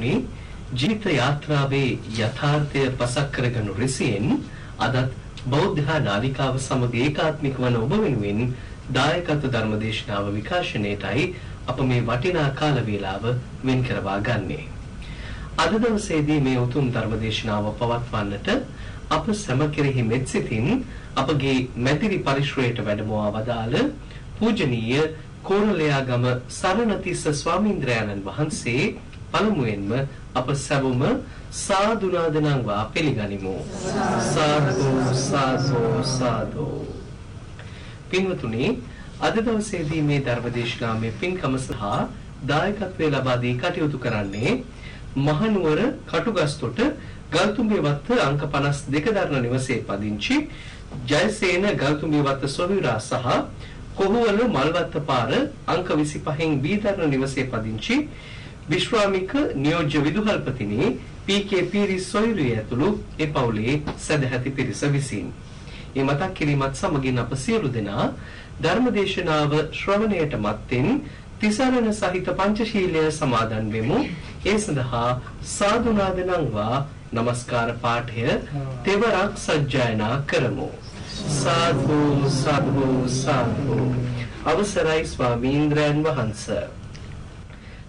පින්නතුනි ජීවිත යාත්‍රාවේ යථාර්ථය පසක් කරගනු රිසියෙන් අදත් බෞද්ධ නාලිකාව සමග ඒකාත්මික වන ඔබ වෙනුවෙන් දායකත්ව ධර්මදේශනාව විකාශනයේටයි අප මේ වටිනා කාල වේලාව වෙන් කරවා ගන්නේ. අද දවසේදී මේ උතුම් ධර්මදේශනාව පවත්වන්නට අප සැම කෙරෙහි මෙත් සිතින් අපගේ මැදිරි පරිශ්‍රයට වැඩමවා වදාළ පූජනීය කෝරළයාගම සරණතිස්ස ස්වාමීන්ද්‍රයන්න් වහන්සේ පළමුවෙන්ම අප සැවොම සාදුනාදනං වා පිළිගනිමු. සාදු සාදු සාදු. පින්වතුනි අද දවසේදී මේ ධර්මදේශනාවේ පින්කම සහ දායකත්වයේ ලබා දී කටයුතු කරන්නේ මහනුවර කටුගස්තොට ගල්තුඹේ වත්ත අංක 52 දරන නිවසේ පදිංචි ජයසේන ගල්තුඹේ වත්ත සොහිරා සහ කොහුවල මල්වත්ත පාර අංක 25න් බී දරන නිවසේ පදිංචි විශ්වාමික නියෝජ්‍ය විදුහල්පතිනි පී.කේ. පීරිස් සොහිරිය ඇතුළු ඒ පවුලේ සදැහැති පිරිස විසින් ඒ මතක් කිරීමත් සමගින් අප සියලු දෙනා ධර්මදේශනාව ශ්‍රවණයට මත්තෙන් තිසරණ සහිත පංචශීලය සමාදන් වෙමු. ඒ සඳහා සාදුනාදනංවා নমස්කාර පාඨය තෙවරක් සජ්ජායනා කරමු. සාදු සාදු සාදු අවසරයි ස්වාමීන්ද්‍රයන් වහන්සේ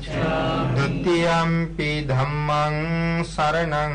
ගච්ඡාමි යම්පි ධම්මං සරණං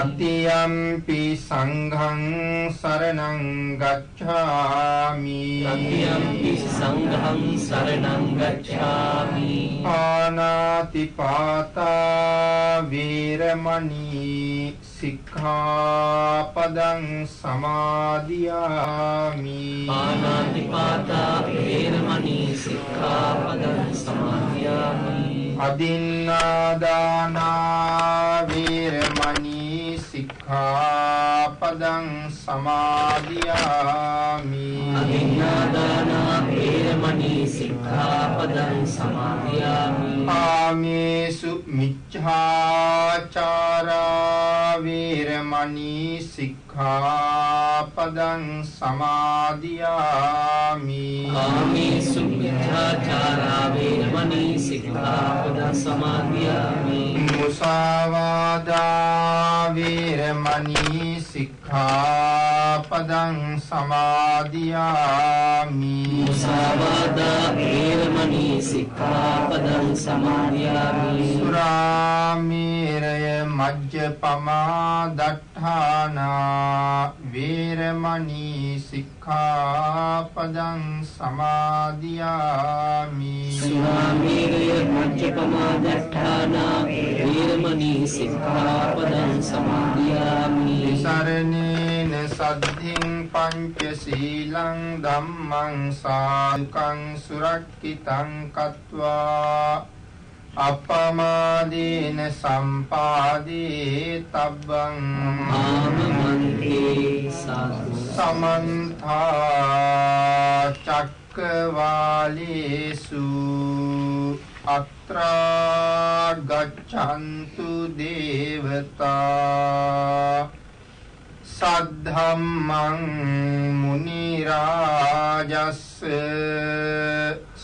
තතියම්පි සංඝං සරණං ගච්ඡාමි. යම්පි සංඝං සරණං ගච්ඡාමි. ආනාති පාතා වීරමණී සික්ඛාපදං සමාදියාමි. පානාතිපාතා වේරමණී සික්ඛාපදං සමාදියාමි. අදින්නාදානා වීරමණී සික්ඛාපදං සමාදියාමි. අදින්නාදානා වේරමණී සික්ඛාපදං සමාදියාමි ආමේසු මිච්ඡාචාරා වීරමණී සික්ඛාපදං සමාදියාමි කාමේසු මිච්ඡාචාරා වේරමණී සික්ඛාපදං සමාදියාමි මුසාවාදා වීරමණී සික්ඛාපදං සමාදියාමි මුසාවාදා වේරමණී සික්ඛාපදං සමාදියාමි සුරාමේරය මජ්ජපමා දට්ඨානා වීරමණී සික්ඛාපදං සමාදියාමි. සුනාමීරය මජ්ජපමාදට්ඨානා වීරමණී සික්ඛාපදං සමාදියාමි. සරණේන සද්ධින් පංචශීලං ධම්මං සාදුකං සුරක්කිතං කତ୍වා අපමාදීන සම්පාදී තබ්බං ආමමන්තේ සාදු. සමන්තා චක්කවාලේසු අත්‍රා ගච්ඡන්තු දේවතා සද්ධම්මං මුනි රාජස්ස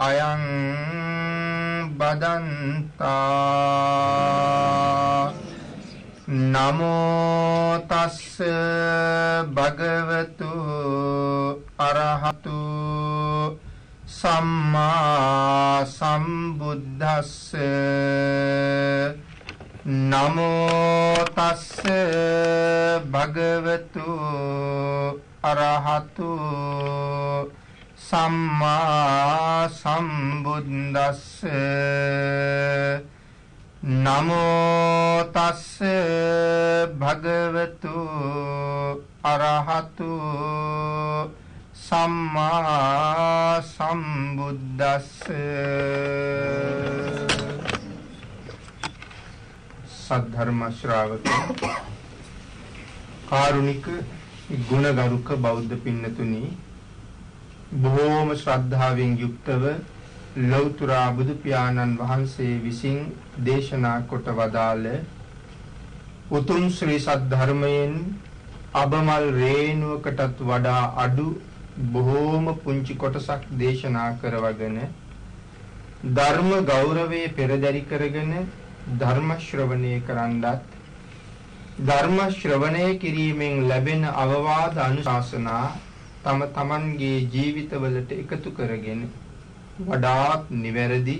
අයං බදන්තා। නමෝ තස්ස භගවතු අරහතු। සම්මා සම්බුද්දස්ස। නමෝ තස්ස භගවතු අරහතු। සම්මා සම්බුද්දස්ස නමෝ තස්ස භගවතු අරහතු සම්මා සම්බුද්දස්ස සද්ධර්ම ශ්‍රාවක කාරුණික ගුණගරුක බෞද්ධ පින්නතුනි බොහෝම ශ්‍රද්ධාවෙන් යුක්තව ලෞතර බුදු පියාණන් වහන්සේ විසින් දේශනා කොට වදාළ උතුම් ශ්‍රී සද්ධර්මයෙන් අබමල් රේණුවකටත් වඩා අඩු බොහෝම පුංචි කොටසක් දේශනා කරවගෙන ධර්ම ගෞරවයේ පෙරදරි කරගෙන ධර්ම ශ්‍රවණය කරන්නත් ධර්ම ශ්‍රවණය කිරීමෙන් ලැබෙන අවවාද අනුශාසනා තම තමන්ගේ ජීවිතවලට එකතු කරගෙන වඩාත් නිවැරදි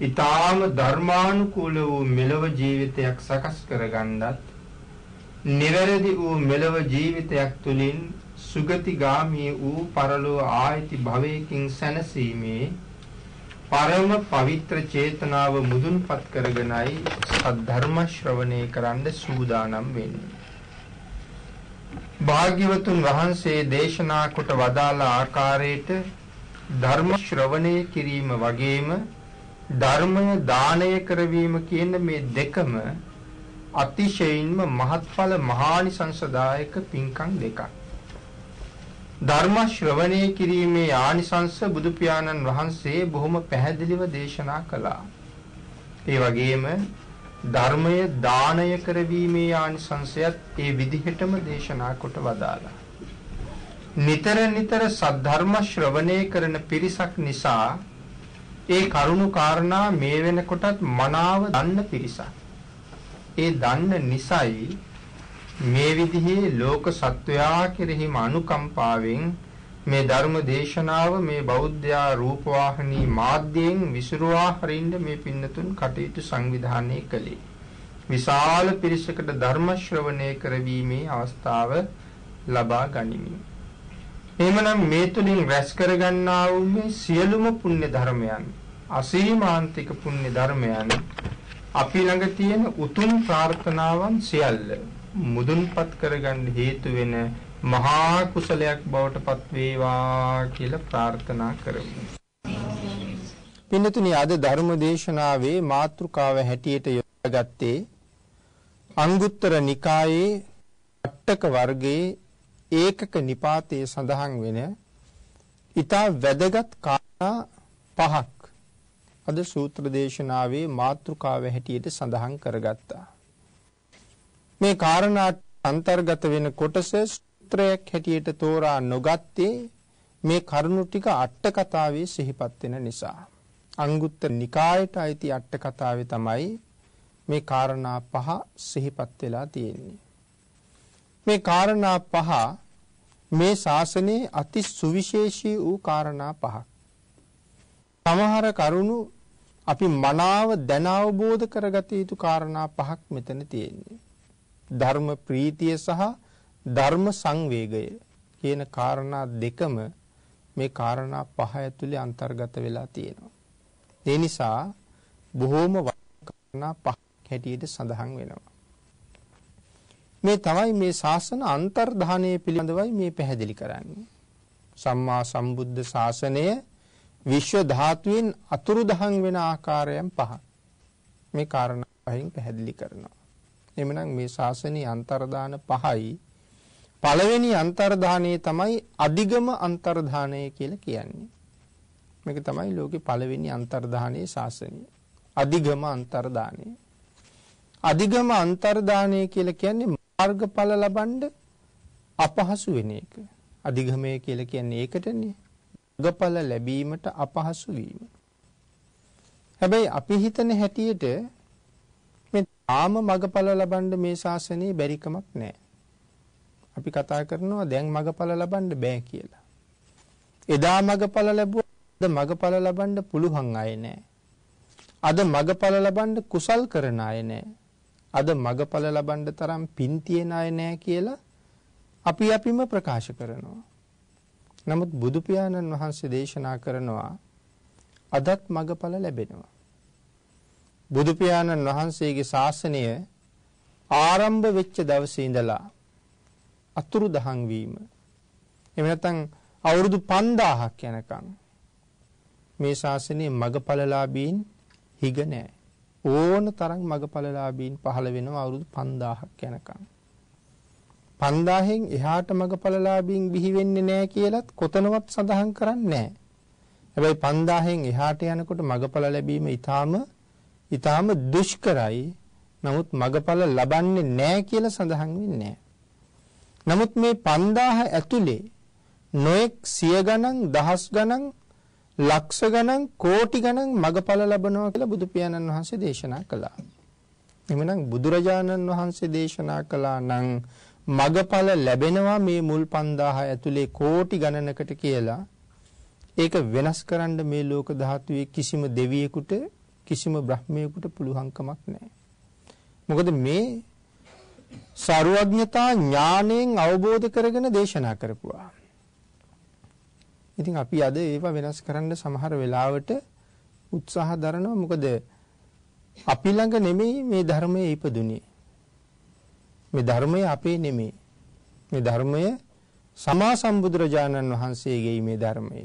ඊ타ම ධර්මානුකූල වූ මෙලව ජීවිතයක් සකස් කරගන්නත් නිවැරදි වූ මෙලව ජීවිතයක් තුළින් සුගතිගාමී වූ පරලෝ ආයති භවයකින් සැනසීමේ පරම පවිත්‍ර චේතනාව මුදුන්පත් කරගෙනයි සද්ධර්ම ශ්‍රවණය කරන්න සූදානම් වෙන්නේ. භාග්‍යවතුන් වහන්සේ දේශනා කොට වදාළ ආකාරයට ධර්ම ශ්‍රවණය කිරීම වගේම ධර්මය දානය කරවීම කියන මේ දෙකම අතිශයින්ම මහත්ඵල මහානිසංසදායක පින්කම් දෙකක්. ධර්ම ශ්‍රවණය කිරීමේ ආනිසංස බුදු පියාණන් වහන්සේ බොහොම පැහැදිලිව දේශනා කළා. ඒ වගේම ධර්මය දානය කරවීමේ ආනිසංසයත් ඒ විදිහටම දේශනා කොට වදාලා. නිතර නිතර සද්ධර්ම ශ්‍රවණය කරන පිරිසක් නිසා ඒ කරුණු කාරණා මේ වෙනකොටත් මනාව දන්න පිරිසක්. ඒ දන්න නිසයි මේ විදිහේ ලෝක සත්වයා කෙරෙහිම අනුකම්පාවෙන් මේ ධර්ම දේශනාව මේ බෞද්ධයා රූපවාහිනී මාධ්‍යයෙන් විසිරුවා හරින්න මේ පින්නතුන් කටයුතු සංවිධානය කළේ. විශාල පිරිසකට ධර්ම ශ්‍රවණය කරවීමේ අවස්ථාව ලබා ගනිමින් එහෙමනම් මේ තුලින් රැස් කරගන්නා වූ මේ සියලුම පුණ්‍ය ධර්මයන් අසීමාන්තික පුණ්‍ය ධර්මයන් අපි ළඟ තියෙන උතුම් ප්‍රාර්ථනාවන් සියල්ල මුදුන්පත් කරගන්න හේතු වෙන මහා කුසලයක් බවට පත් වේවා කියලා ප්‍රාර්ථනා කරමු. පින්නතුනි අද ධර්ම දේශනාවේ මාතෘකාව හැටියට යොදාගත්තේ අංගුත්තර නිකායේ අට්ටක වර්ගයේ ඒකක නිපාතයේ සඳහන් වෙන ඊටා වැදගත් කාරණා පහක් අද සූත්‍ර දේශනාවේ මාතෘකාව හැටියට සඳහන් කරගත්තා. මේ කාරණා අන්තර්ගත වෙන කොටස සූත්‍රයක් හැටියට තෝරා නොගත්තේ මේ කරුණු ටික අට කතාවේ සිහිපත් වෙන නිසා. අංගුත්තර නිකායට අයිති අට කතාවේ තමයි මේ කාරණා පහ සිහිපත් වෙලා තියෙන්නේ. මේ කාරණා පහ මේ ශාසනයේ අති සුවිශේෂී වූ කාරණා පහක්. සමහර කරුණු අපි මනාව දැන අවබෝධ කරගත යුතු කාරණා පහක් මෙතන තියෙන්නේ. ධර්ම ප්‍රීතිය සහ ධර්ම සංවේගය කියන කාරණා දෙකම මේ කාරණා පහ ඇතුලේ අන්තර්ගත වෙලා තියෙනවා. ඒ නිසා බොහෝම වටිනා පහක් හැටියට සඳහන් වෙනවා. මේ තමයි මේ ශාසන අන්තර්ධානය පිළිබඳවයි මේ පැහැදිලි කරන්නේ. සම්මා සම්බුද්ධ ශාසනය විශ්ව ධාතුවෙන් අතුරුදහන් වෙන ආකාරයන් පහ. මේ කාරණා පහෙන් පැහැදිලි කරනවා. එමනම් මේ ශාසනයේ අන්තර්ධාන පහයි පළවෙනි අන්තර්ධානයේ තමයි අධිගම අන්තර්ධානය කියලා කියන්නේ. මේක තමයි ලෝකේ පළවෙනි අන්තර්ධානයේ ශාසනය. අධිගම අන්තර්ධානය. අධිගම අන්තර්ධානය කියලා කියන්නේ මාර්ගඵල ලබන්න අපහසු වෙන එක. අධිගමය කියලා කියන්නේ ඒකටනේ. මාර්ගඵල ලැබීමට අපහසු වීම. හැබැයි අපි හිතන හැටියට මේ තාම මගඵල ලබන්න මේ ශාසනයේ බැරිකමක් නැහැ. අපි කතා කරනවා දැන් මගඵල ලබන්න බෑ කියලා. එදා මගඵල ලැබුවා අද මගඵල ලබන්න පුළුවන් අය නැහැ. අද මගඵල ලබන්න කුසල් කරන අය නැහැ. අද මගඵල ලබන්න තරම් පින් තියෙන අය නැහැ කියලා අපි අපිම ප්‍රකාශ කරනවා. නමුත් බුදු පියාණන් වහන්සේ දේශනා කරනවා අදත් මගඵල ලැබෙනවා. බුදු පියාණන් වහන්සේගේ ශාසනය ආරම්භ වෙච්ච දවසේ ඉඳලා අතුරු දහන් වීම. එහෙම නැත්නම් අවුරුදු 5000ක් යනකම් මේ ශාසනයේ මගඵලලාභීන් හිග නැහැ. ඕන තරම් මගඵලලාභීන් පහළ වෙනවා අවුරුදු 5000ක් යනකම්. 5000න් එහාට මගඵලලාභීන් බිහි වෙන්නේ නැහැ කියලත් කොතනවත් සඳහන් කරන්නේ නැහැ. හැබැයි 5000න් එහාට යනකොට මගඵල ලැබීම ඊටාම ඊටාම දුෂ්කරයි. නමුත් මගඵල ලබන්නේ නැහැ කියලා සඳහන් වෙන්නේ නැහැ. නමුත් මේ 5000 ඇතුලේ නොඑක් සිය ගණන් දහස් ගණන් ලක්ෂ ගණන් කෝටි ගණන් මගඵල ලබනවා කියලා බුදු පියාණන් වහන්සේ දේශනා කළා. එhmenan බුදුරජාණන් වහන්සේ දේශනා කළා නම් මගඵල ලැබෙනවා මේ මුල් 5000 ඇතුලේ කෝටි ගණනකට කියලා ඒක වෙනස් කරන්න මේ ලෝක ධාතුවේ කිසිම දෙවියෙකුට කිසිම බ්‍රහ්මයෙකුට පුළුවන්කමක් නැහැ. මොකද මේ ਸਰවඥතා ඥාණයෙන් අවබෝධ කරගෙන දේශනා කරපුවා. ඉතින් අපි අද ඒවා වෙනස් කරන්න සමහර වෙලාවට උත්සාහ දරනවා මොකද අපි ළඟ නෙමෙයි මේ ධර්මයේ ඉපදුනේ. මේ ධර්මය අපේ නෙමෙයි. මේ ධර්මය සමා සම්බුදුරජාණන් වහන්සේගේ මේ ධර්මය.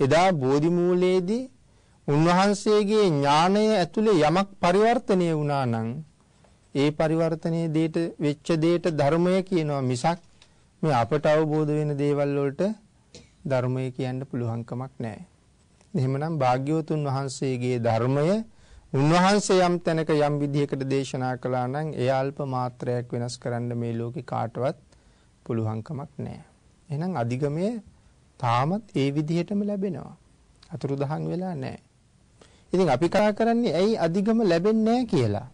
එදා බෝධි මූලයේදී උන්වහන්සේගේ ඥාණය ඇතුලේ යමක් පරිවර්තනය වුණා නම් ඒ පරිවර්තනයේ දෙයට වෙච්ච දෙයට ධර්මය කියනවා මිසක් මේ අපට අවබෝධ වෙන දේවල් වලට ධර්මය කියන්න පුළුවන්කමක් නැහැ. එහෙමනම් භාග්‍යවතුන් වහන්සේගේ ධර්මය උන්වහන්සේ යම් තැනක යම් විදිහකට දේශනා කළා නම් ඒ අල්ප මාත්‍රයක් වෙනස් කරන්න මේ ලෝකේ කාටවත් පුළුවන්කමක් නැහැ. එහෙනම් අධිගමයේ තාමත් ඒ විදිහටම ලැබෙනවා. අතුරුදහන් වෙලා නැහැ. ඉතින් අපි කතා කරන්නේ ඇයි අධිගම ලැබෙන්නේ නැහැ කියලා.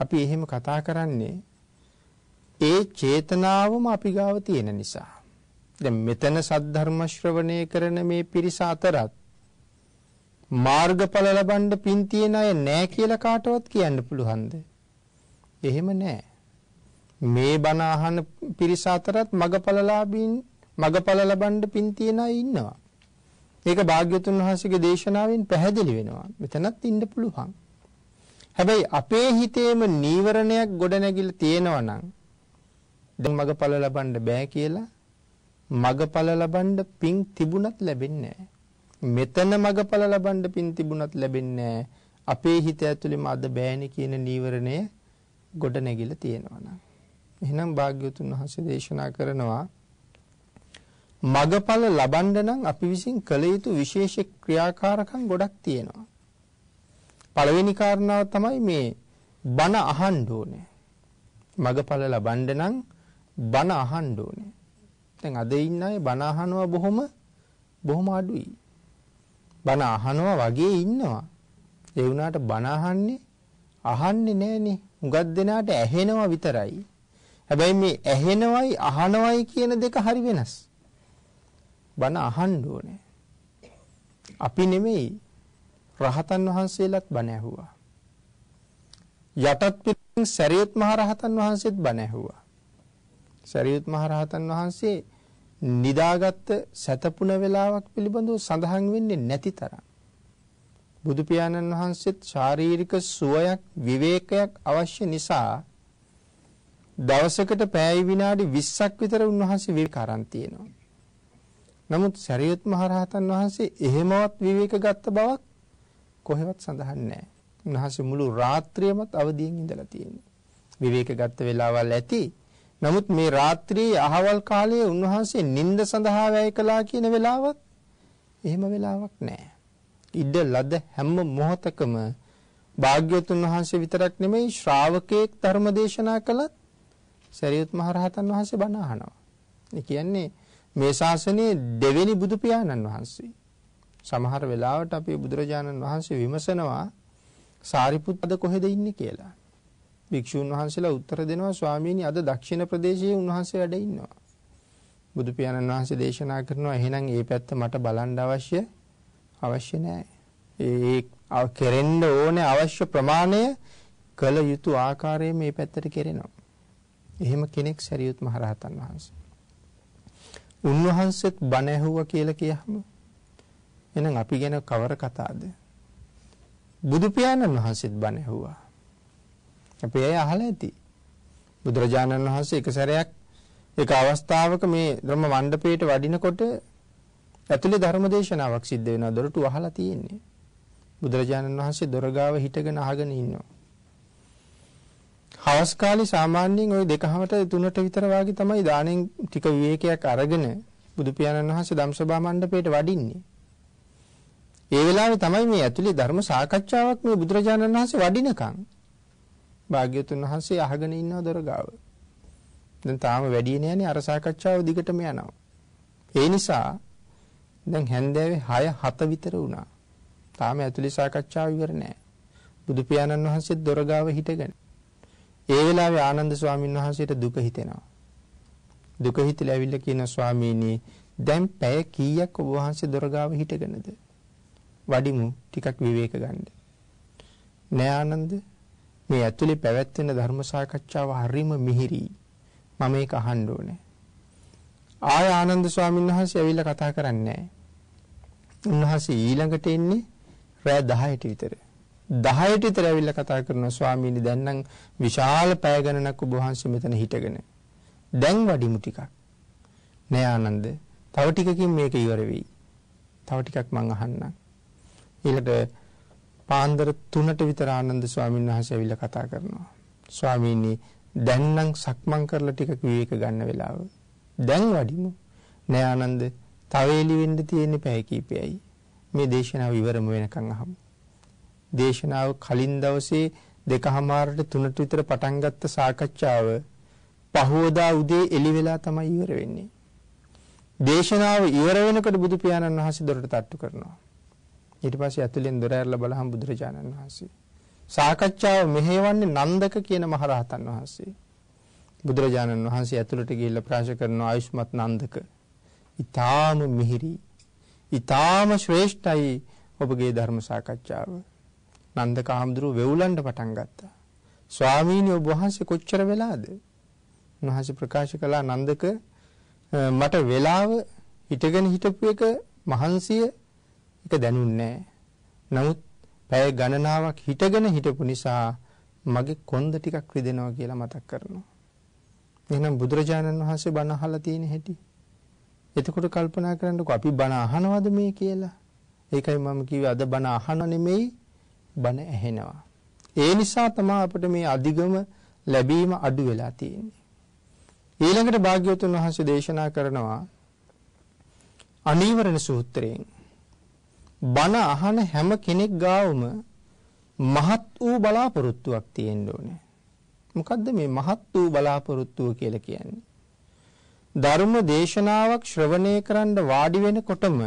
අපි එහෙම කතා කරන්නේ ඒ චේතනාවම අපි ගාව තියෙන නිසා. දැන් මෙතන සද්ධර්ම ශ්‍රවණය කරන මේ පිරිස අතරත් මාර්ගඵල ලබන්න පින් තියෙන අය නැහැ කියලා කාටවත් කියන්න පුළුවන්ද? එහෙම නැහැ. මේ බණ අහන පිරිස අතරත් මගඵලලාභීන් මගඵල ලබන්න පින් තියන අය ඉන්නවා. ඒක භාග්‍යතුන් වහන්සේගේ දේශනාවෙන් පැහැදිලි වෙනවා. මෙතනත් ඉන්න පුළුවන්. හැබැයි අපේ හිතේම නීවරණයක් ගොඩනැගිලා තියෙනවා නම් දැන් මගඵල ලබන්න බෑ කියලා මගඵල ලබන්න පින් තිබුණත් ලැබෙන්නේ මෙතන මගඵල ලබන්න පින් තිබුණත් ලැබෙන්නේ අපේ හිත ඇතුළෙම අද බෑනේ කියන නීවරණය ගොඩනැගිලා තියෙනවා නම්. එහෙනම් භාග්‍යවතුන් වහන්සේ දේශනා කරනවා මගඵල ලබන්න නම් අපි විසින් කළ යුතු විශේෂ ක්‍රියාකාරකම් ගොඩක් තියෙනවා. පළවෙනි කාරණාව තමයි මේ බණ අහන්න ඕනේ. මගඵල ලබන්න නම් බණ අහන්න ඕනේ. දැන් අද ඉන්න අය බණ අහනවා බොහොම බොහොම අඩුයි. බණ අහනවා වගේ ඉන්නවා. ඒ වුණාට බණ අහන්නේ අහන්නේ නැහනේ. හුඟක් දෙනාට ඇහෙනවා විතරයි. හැබැයි මේ ඇහෙනවයි අහනවයි කියන දෙක හරි වෙනස්. බණ අහන්න ඕනේ. අපි නෙමෙයි රහතන් වහන්සේලාත් බණ ඇහුවා. යටත් පිටින් සරියුත් මහ රහතන් වහන්සේත් බණ ඇහුවා. සරියුත් මහ රහතන් වහන්සේ නිදාගත්ත සැතපුණ වේලාවක් පිළිබඳව සඳහන් වෙන්නේ නැති තරම්. බුදු පියාණන් වහන්සේත් ශාරීරික සුවයක් විවේකයක් අවශ්‍ය නිසා දවසකට පැය විනාඩි 20ක් විතර උන්වහන්සේ විවේක අරන් තියෙනවා. නමුත් සරියුත් මහරහතන් වහන්සේ එහෙමවත් විවේක ගත්ත බවක් කොහෙවත් සඳහන් නැහැ. උන්වහන්සේ මුළු රාත්‍රියමත් අවදියෙන් ඉඳලා තියෙනවා. විවේක ගත්ත වෙලාවල් ඇති. නමුත් මේ රාත්‍රියේ අහවල් කාලයේ උන්වහන්සේ නිින්ද සඳහා වැය කළා කියන වෙලාවක් එහෙම වෙලාවක් නැහැ. ඉඩ ලද හැම මොහොතකම භාග්‍යවතුන් වහන්සේ විතරක් නෙමෙයි ශ්‍රාවකෙක් ධර්ම දේශනා කළත් සරියුත් මහරහතන් වහන්සේ බණ අහනවා. ඒ කියන්නේ මේ ශාසනයේ දෙවෙනි බුදු පියාණන් වහන්සේ. සමහර වෙලාවට අපේ බුදුරජාණන් වහන්සේ විමසනවා සාරිපුත් අද කොහෙද ඉන්නේ කියලා. භික්ෂුන් වහන්සේලා උත්තර දෙනවා ස්වාමීනි අද දක්ෂිණ ප්‍රදේශයේ උන්වහන්සේ වැඩ ඉන්නවා. බුදු පියාණන් වහන්සේ දේශනා කරනවා එහෙනම් ඒ පැත්ත මට බලන්න අවශ්‍ය අවශ්‍ය නැහැ. ඒ කෙරෙන්න ඕනේ අවශ්‍ය ප්‍රමාණය කළ යුතු ආකාරයෙන් මේ පැත්තට කෙරෙනවා. එහෙම කෙනෙක් සරියුත් මහරහතන් වහන්සේ. උන්වහන්සේත් බණ ඇහුවා කියලා කියහම එහෙනම් අපි ගැන කවර කතාවද? බුදු පියාණන් වහන්සේත් බණ ඇහුවා. අපි අය අහලා ඇති. බුදුරජාණන් වහන්සේ එක සැරයක් එක අවස්ථාවක මේ ධර්ම මණ්ඩපයේට වඩිනකොට ඇතුලේ ධර්ම දේශනාවක් සිද්ධ වෙනවා. දොරටු අහලා තියෙන්නේ. බුදුරජාණන් වහන්සේ දොර ගාව හිටගෙන අහගෙන ඉන්නවා. හවස් කාලේ සාමාන්‍යයෙන් ওই දෙකහමට තුනට විතර වාගේ තමයි දානෙන් ටික විවේකයක් අරගෙන බුදු පියාණන් වහන්සේ ධම්සභා මණ්ඩපයට වඩින්නේ. ඒ වෙලාවේ තමයි මේ ඇතුලේ ධර්ම සාකච්ඡාවක් මේ බුදුරජාණන් වහන්සේ වඩිනකම් භාග්‍යවතුන් වහන්සේ අහගෙන ඉන්නව දොර ගාව. දැන් තාම වැඩි නෑනේ අර සාකච්ඡාව දිගටම යනවා. ඒ නිසා දැන් හැන්දෑවේ 6 7 විතර වුණා. තාම ඇතුලේ සාකච්ඡාව ඉවර නෑ. බුදු පියාණන් වහන්සේ දොර ගාව හිටගෙන. ඒ වෙලාවේ ආනන්ද ස්වාමීන් වහන්සේට දුක හිතෙනවා. දුක හිතලා ඇවිල්ලා කියන ස්වාමීනි දැන් පැය කීයක් ඔබ වහන්සේ දොර ගාව හිටගෙනද? වඩිමු ටිකක් විවේක ගන්න. නෑ ආනන්ද මේ ඇතුලේ පැවැත්වෙන ධර්ම සාකච්ඡාව හරිම මිහිරි. මම ඒක අහන්න ඕනේ. ආය ආනන්ද ස්වාමීන් වහන්සේ ඇවිල්ලා කතා කරන්නේ උන්වහන්සේ ඊළඟට එන්නේ රෑ 10ට විතර. 10ට විතර ඇවිල්ලා කතා කරනවා ස්වාමීනි දැන් නම් විශාල පැය ගණනක් ඔබ වහන්සේ මෙතන හිටගෙන. දැන් වඩිමු ටිකක්. නෑ ආනන්ද. තව ටිකකින් මේක ඉවර වෙයි. තව ටිකක් මං අහන්නම්. ඊළඟට පාන්දර 3ට විතර ආනන්ද ස්වාමීන් වහන්සේ ඇවිල්ලා කතා කරනවා. ස්වාමීනි දැන් නම් සක්මන් කරලා ටිකක් විවේක ගන්න වෙලාව. දැන් වඩිමු. නෑ ආනන්ද තව එලි වෙන්න තියෙන පැය කීපයයි. මේ දේශනාව ඉවරම වෙනකන් අහමු. දේශනාව කලින් දවසේ දෙකහමාරට තුනට විතර පටන් ගත්ත සාකච්ඡාව පහවදා උදේ එලි වෙලා තමයි ඉවර වෙන්නේ. දේශනාව ඉවර වෙනකොට බුදු පියාණන් වහන්සේ දොරට තට්ටු කරනවා. ඊට පස්සේ ඇතුලෙන් දොර ඇරලා බලහම් බුදුරජාණන් වහන්සේ. සාකච්ඡාව මෙහෙවන්නේ නන්දක කියන මහරහතන් වහන්සේ. බුදුරජාණන් වහන්සේ ඇතුළට ගිහිල්ලා ප්‍රකාශ කරන ආයුෂ්මත් නන්දක. ඊටාම මිහිරි. ඊටාම ශ්‍රේෂ්ඨයි ඔබගේ ධර්ම සාකච්ඡාව. නන්දක ආම්දුරු වෙවුලන්න පටන් ගත්තා. ස්වාමීනි ඔබ වහන්සේ කොච්චර වෙලාද? උන්වහන්සේ ප්‍රකාශ කළා නන්දක මට වෙලාව හිටගෙන හිටපු එක මහන්සිය ඒක දැනුන්නේ නමුත් පැය ගණනාවක් හිටගෙන හිටපු නිසා මගේ කොන්ද ටිකක් රිදෙනවා කියලා මතක් කරනවා. එහෙනම් බුදුරජාණන් වහන්සේ බණ අහලා තියෙන හැටි. එතකොට කල්පනා කරන්නකෝ අපි බණ අහනවද මේ කියලා. ඒකයි මම කිව්වේ අද බණ අහන නෙමෙයි බණ ඇහෙනවා. ඒ නිසා තමයි අපිට මේ අධිගම ලැබීම අඩු වෙලා තියෙන්නේ. ඊළඟට භාග්‍යවතුන් වහන්සේ දේශනා කරනවා අනීවරණ සූත්‍රයෙන් බණ අහන හැම කෙනෙක් ගාවම මහත් වූ බලාපොරොත්තුවක් තියෙන්න ඕනේ. මොකද්ද මේ මහත් වූ බලාපොරොත්තුව කියලා කියන්නේ? ධර්ම දේශනාවක් ශ්‍රවණය කරන්න වාඩි වෙනකොටම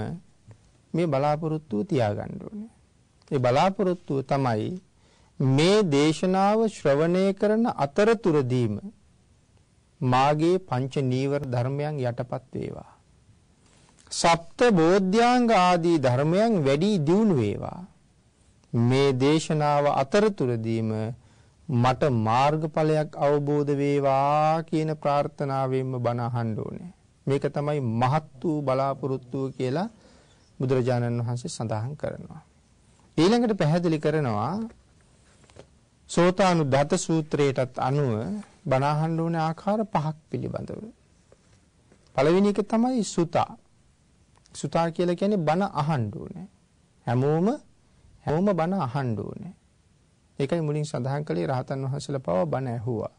මේ බලාපොරොත්තුව තියාගන්න ඕනේ. ඒ බලාපොරොත්තුව තමයි මේ දේශනාව ශ්‍රවණය කරන අතරතුරදීම මාගේ පංච නීවර ධර්මයන් යටපත් වේවා. සප්ත බෝධ්‍යාංග ආදී ධර්මයන් වැඩි දියුණු වේවා. මේ දේශනාව අතරතුරදීම මට මාර්ගඵලයක් අවබෝධ වේවා කියන ප්‍රාර්ථනාවෙන්ම බණ අහන්න ඕනේ. මේක තමයි මහත් වූ බලාපොරොත්තුව කියලා බුදුරජාණන් වහන්සේ සඳහන් කරනවා. ඊළඟට පැහැදිලි කරනවා සෝතානුදත සූත්‍රයටත් අනුව බණ අහන්න ඕන ආකාර පහක් පිළිබඳව. පළවෙනි එක තමයි සුතා. සුතා කියලා කියන්නේ බණ අහන්න ඕනේ. හැමෝම හැමෝම බණ අහන්න ඕනේ. ඒකයි මුලින් සඳහන් කළේ රහතන් වහන්සේලා පව බණ ඇහුවා.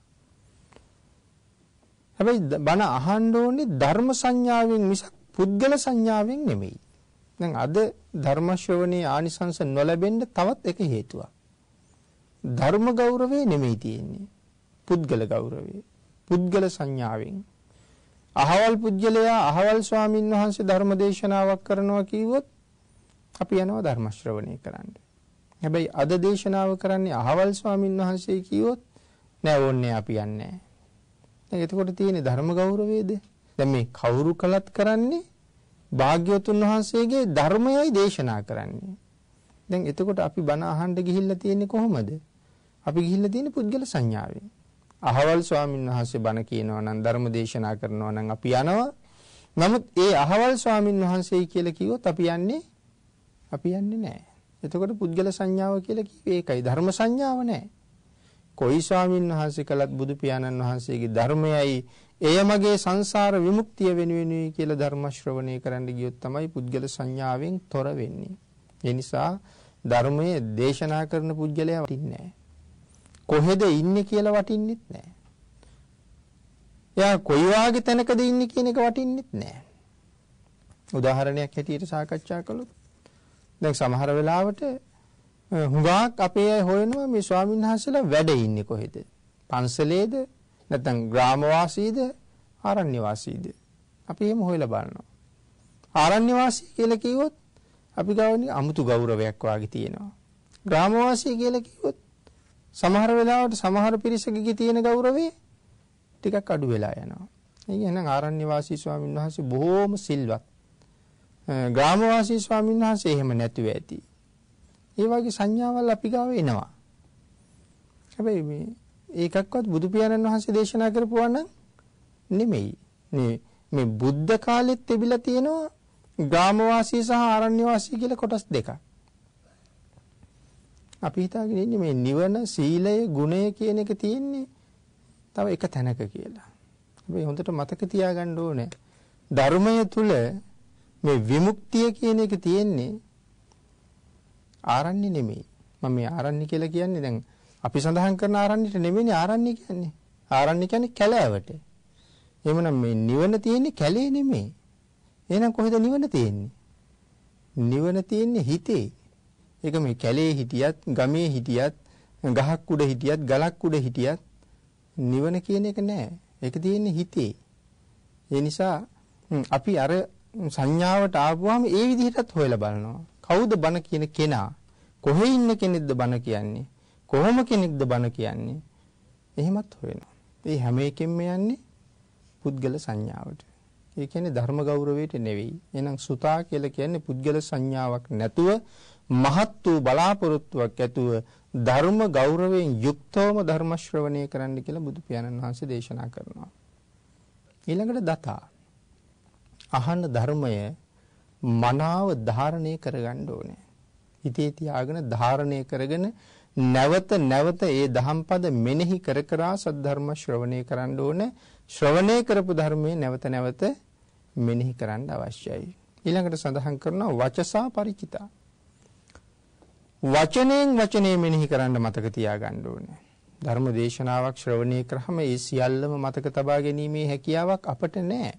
හැබැයි බණ අහන්න ඕනේ ධර්ම සංඥාවෙන් මිසක් පුද්ගල සංඥාවෙන් නෙමෙයි. දැන් අද ධර්ම ශ්‍රවණේ ආනිසංස නොලැබෙන්න තවත් එක හේතුවක්. ධර්ම ගෞරවේ නෙමෙයි තියෙන්නේ. පුද්ගල ගෞරවේ. පුද්ගල සංඥාවෙන්. අහවල් පුජ්‍යලයා අහවල් ස්වාමින් වහන්සේ ධර්ම දේශනාවක් කරනවා කිව්වොත් අපි යනවා ධර්ම ශ්‍රවණය කරන්න. හැබැයි අද දේශනාව කරන්නේ අහවල් ස්වාමින් වහන්සේ කිව්වොත් නෑ ඕන්නේ අපි යන්නේ නෑ. දැන් එතකොට තියෙන්නේ ධර්ම ගෞරවයේද? දැන් මේ කවුරු කළත් කරන්නේ භාග්‍යවතුන් වහන්සේගේ ධර්මයයි දේශනා කරන්නේ. දැන් එතකොට අපි බණ අහන්න ගිහිල්ලා තියෙන්නේ කොහොමද? අපි ගිහිල්ලා තියෙන්නේ පුද්ගල සංඥාවෙන්. අහවල් ස්වාමීන් වහන්සේ බණ කියනවා නම් ධර්ම දේශනා කරනවා නම් අපි යනවා. නමුත් ඒ අහවල් ස්වාමීන් වහන්සේයි කියලා කිව්වොත් අපි යන්නේ අපි යන්නේ නැහැ. එතකොට පුද්ගල සංඥාව කියලා කිව්වේ ඒකයි. ධර්ම සංඥාව නැහැ. කොයි ස්වාමීන් වහන්සේ කළත් බුදු පියාණන් වහන්සේගේ ධර්මයයි එය මගේ සංසාර විමුක්තිය වෙනුවෙනුයි කියලා ධර්ම ශ්‍රවණය කරන්න ගියොත් තමයි පුද්ගල සංඥාවෙන් තොර වෙන්නේ. ඒ නිසා ධර්මයේ දේශනා කරන පුද්ගලයා වටින්නේ නැහැ. කොහෙද ඉන්නේ කියලා වටින්නෙත් නැහැ. එයා කොයි වාගේ තැනකද ඉන්නේ කියන එක වටින්නෙත් නැහැ. උදාහරණයක් හැටියට සාකච්ඡා කළොත් දැන් සමහර වෙලාවට හුඟක් අපේ අය හොයනවා මේ ස්වාමීන් වහන්සේලා වැඩ ඉන්නේ කොහෙද? පන්සලේද නැත්නම් ග්‍රාමවාසීද ආරණ්‍ය වාසීද? අපි එහෙම හොයලා බලනවා. ආරණ්‍ය වාසී කියලා කිව්වොත් අපි ගාවනේ අමුතු ගෞරවයක් වාගේ තියෙනවා. ග්‍රාමවාසී කියලා කිව්වොත් සමහර වෙලාවට සමහර පිරිසකගේ තියෙන ගෞරවේ ටිකක් අඩු වෙලා යනවා. ඒ කියන්නේ ආරණ්‍ය වාසී ස්වාමීන් වහන්සේ බොහෝම සිල්වත්. ග්‍රාමවාසී ස්වාමීන් වහන්සේ එහෙම නැතුව ඇති. ඒ වගේ සංඥාවල් අපි ගාව එනවා. හැබැයි මේ ඒකක්වත් බුදු පියාණන් වහන්සේ දේශනා කරපුවා නම් නෙමෙයි. මේ මේ බුද්ධ කාලෙත් තිබිලා තියෙනවා ග්‍රාමවාසී සහ ආරණ්‍යවාසී කියලා කොටස් දෙකක්. අපි හිතාගෙන ඉන්නේ මේ නිවන සීලය ගුණය කියන එක තියෙන්නේ තව එක තැනක කියලා. හැබැයි හොඳට මතක තියාගන්න ඕනේ ධර්මය තුල මේ විමුක්තිය කියන එක තියෙන්නේ ආරණ්‍ය නෙමෙයි. මම මේ ආරණ්‍ය කියලා කියන්නේ දැන් අපි සඳහන් කරන ආරණ්‍යට නෙමෙයි ආරණ්‍ය කියන්නේ. ආරණ්‍ය කියන්නේ කැලෑවට. එහෙමනම් මේ නිවන තියෙන්නේ කැලේ නෙමෙයි. එහෙනම් කොහෙද නිවන තියෙන්නේ? නිවන තියෙන්නේ හිතේ. ඒක මේ කැලේ හිටියත්, ගමේ හිටියත්, ගහක් උඩ හිටියත්, ගලක් උඩ හිටියත් නිවන කියන එක නෑ. ඒක තියෙන්නේ හිතේ. ඒ නිසා අපි අර සංඥාවට ආපුවාම ඒ විදිහටත් හොයලා බලනවා. කවුද බන කියන කෙනා? කොහේ ඉන්න කෙනෙක්ද බන කියන්නේ? කොහොම කෙනෙක්ද බන කියන්නේ? එහෙමත් හොයනවා. ඒ හැම එකෙම යන්නේ පුද්ගල සංඥාවට. ඒ කියන්නේ ධර්ම ගෞරවයට නෙවෙයි. එහෙනම් සුතා කියලා කියන්නේ පුද්ගල සංඥාවක් නැතුව මහත් වූ බලාපොරොත්තුවක් ඇතුව ධර්ම ගෞරවයෙන් යුක්තවම ධර්ම ශ්‍රවණය කරන්න කියලා බුදු පියාණන් වහන්සේ දේශනා කරනවා. ඊළඟට දතා අහන්න ධර්මය මනාව ධාරණය කරගන්න ඕනේ. හිතේ තියාගෙන ධාරණය කරගෙන නැවත නැවත ඒ දහම්පද මෙනෙහි කර කර සද්ධර්ම ශ්‍රවණය කරන්න ඕනේ. ශ්‍රවණය කරපු ධර්මයේ නැවත නැවත මෙනෙහි කරන්න අවශ්‍යයි. ඊළඟට සඳහන් කරනවා වචසා ಪರಿචිතා. වචනයෙන් වචනේ මෙනෙහි කරන්න මතක තියාගන්න ඕනේ. ධර්ම දේශනාවක් ශ්‍රවණය කරාම ඒ සියල්ලම මතක තබා ගැනීමේ හැකියාවක් අපට නැහැ.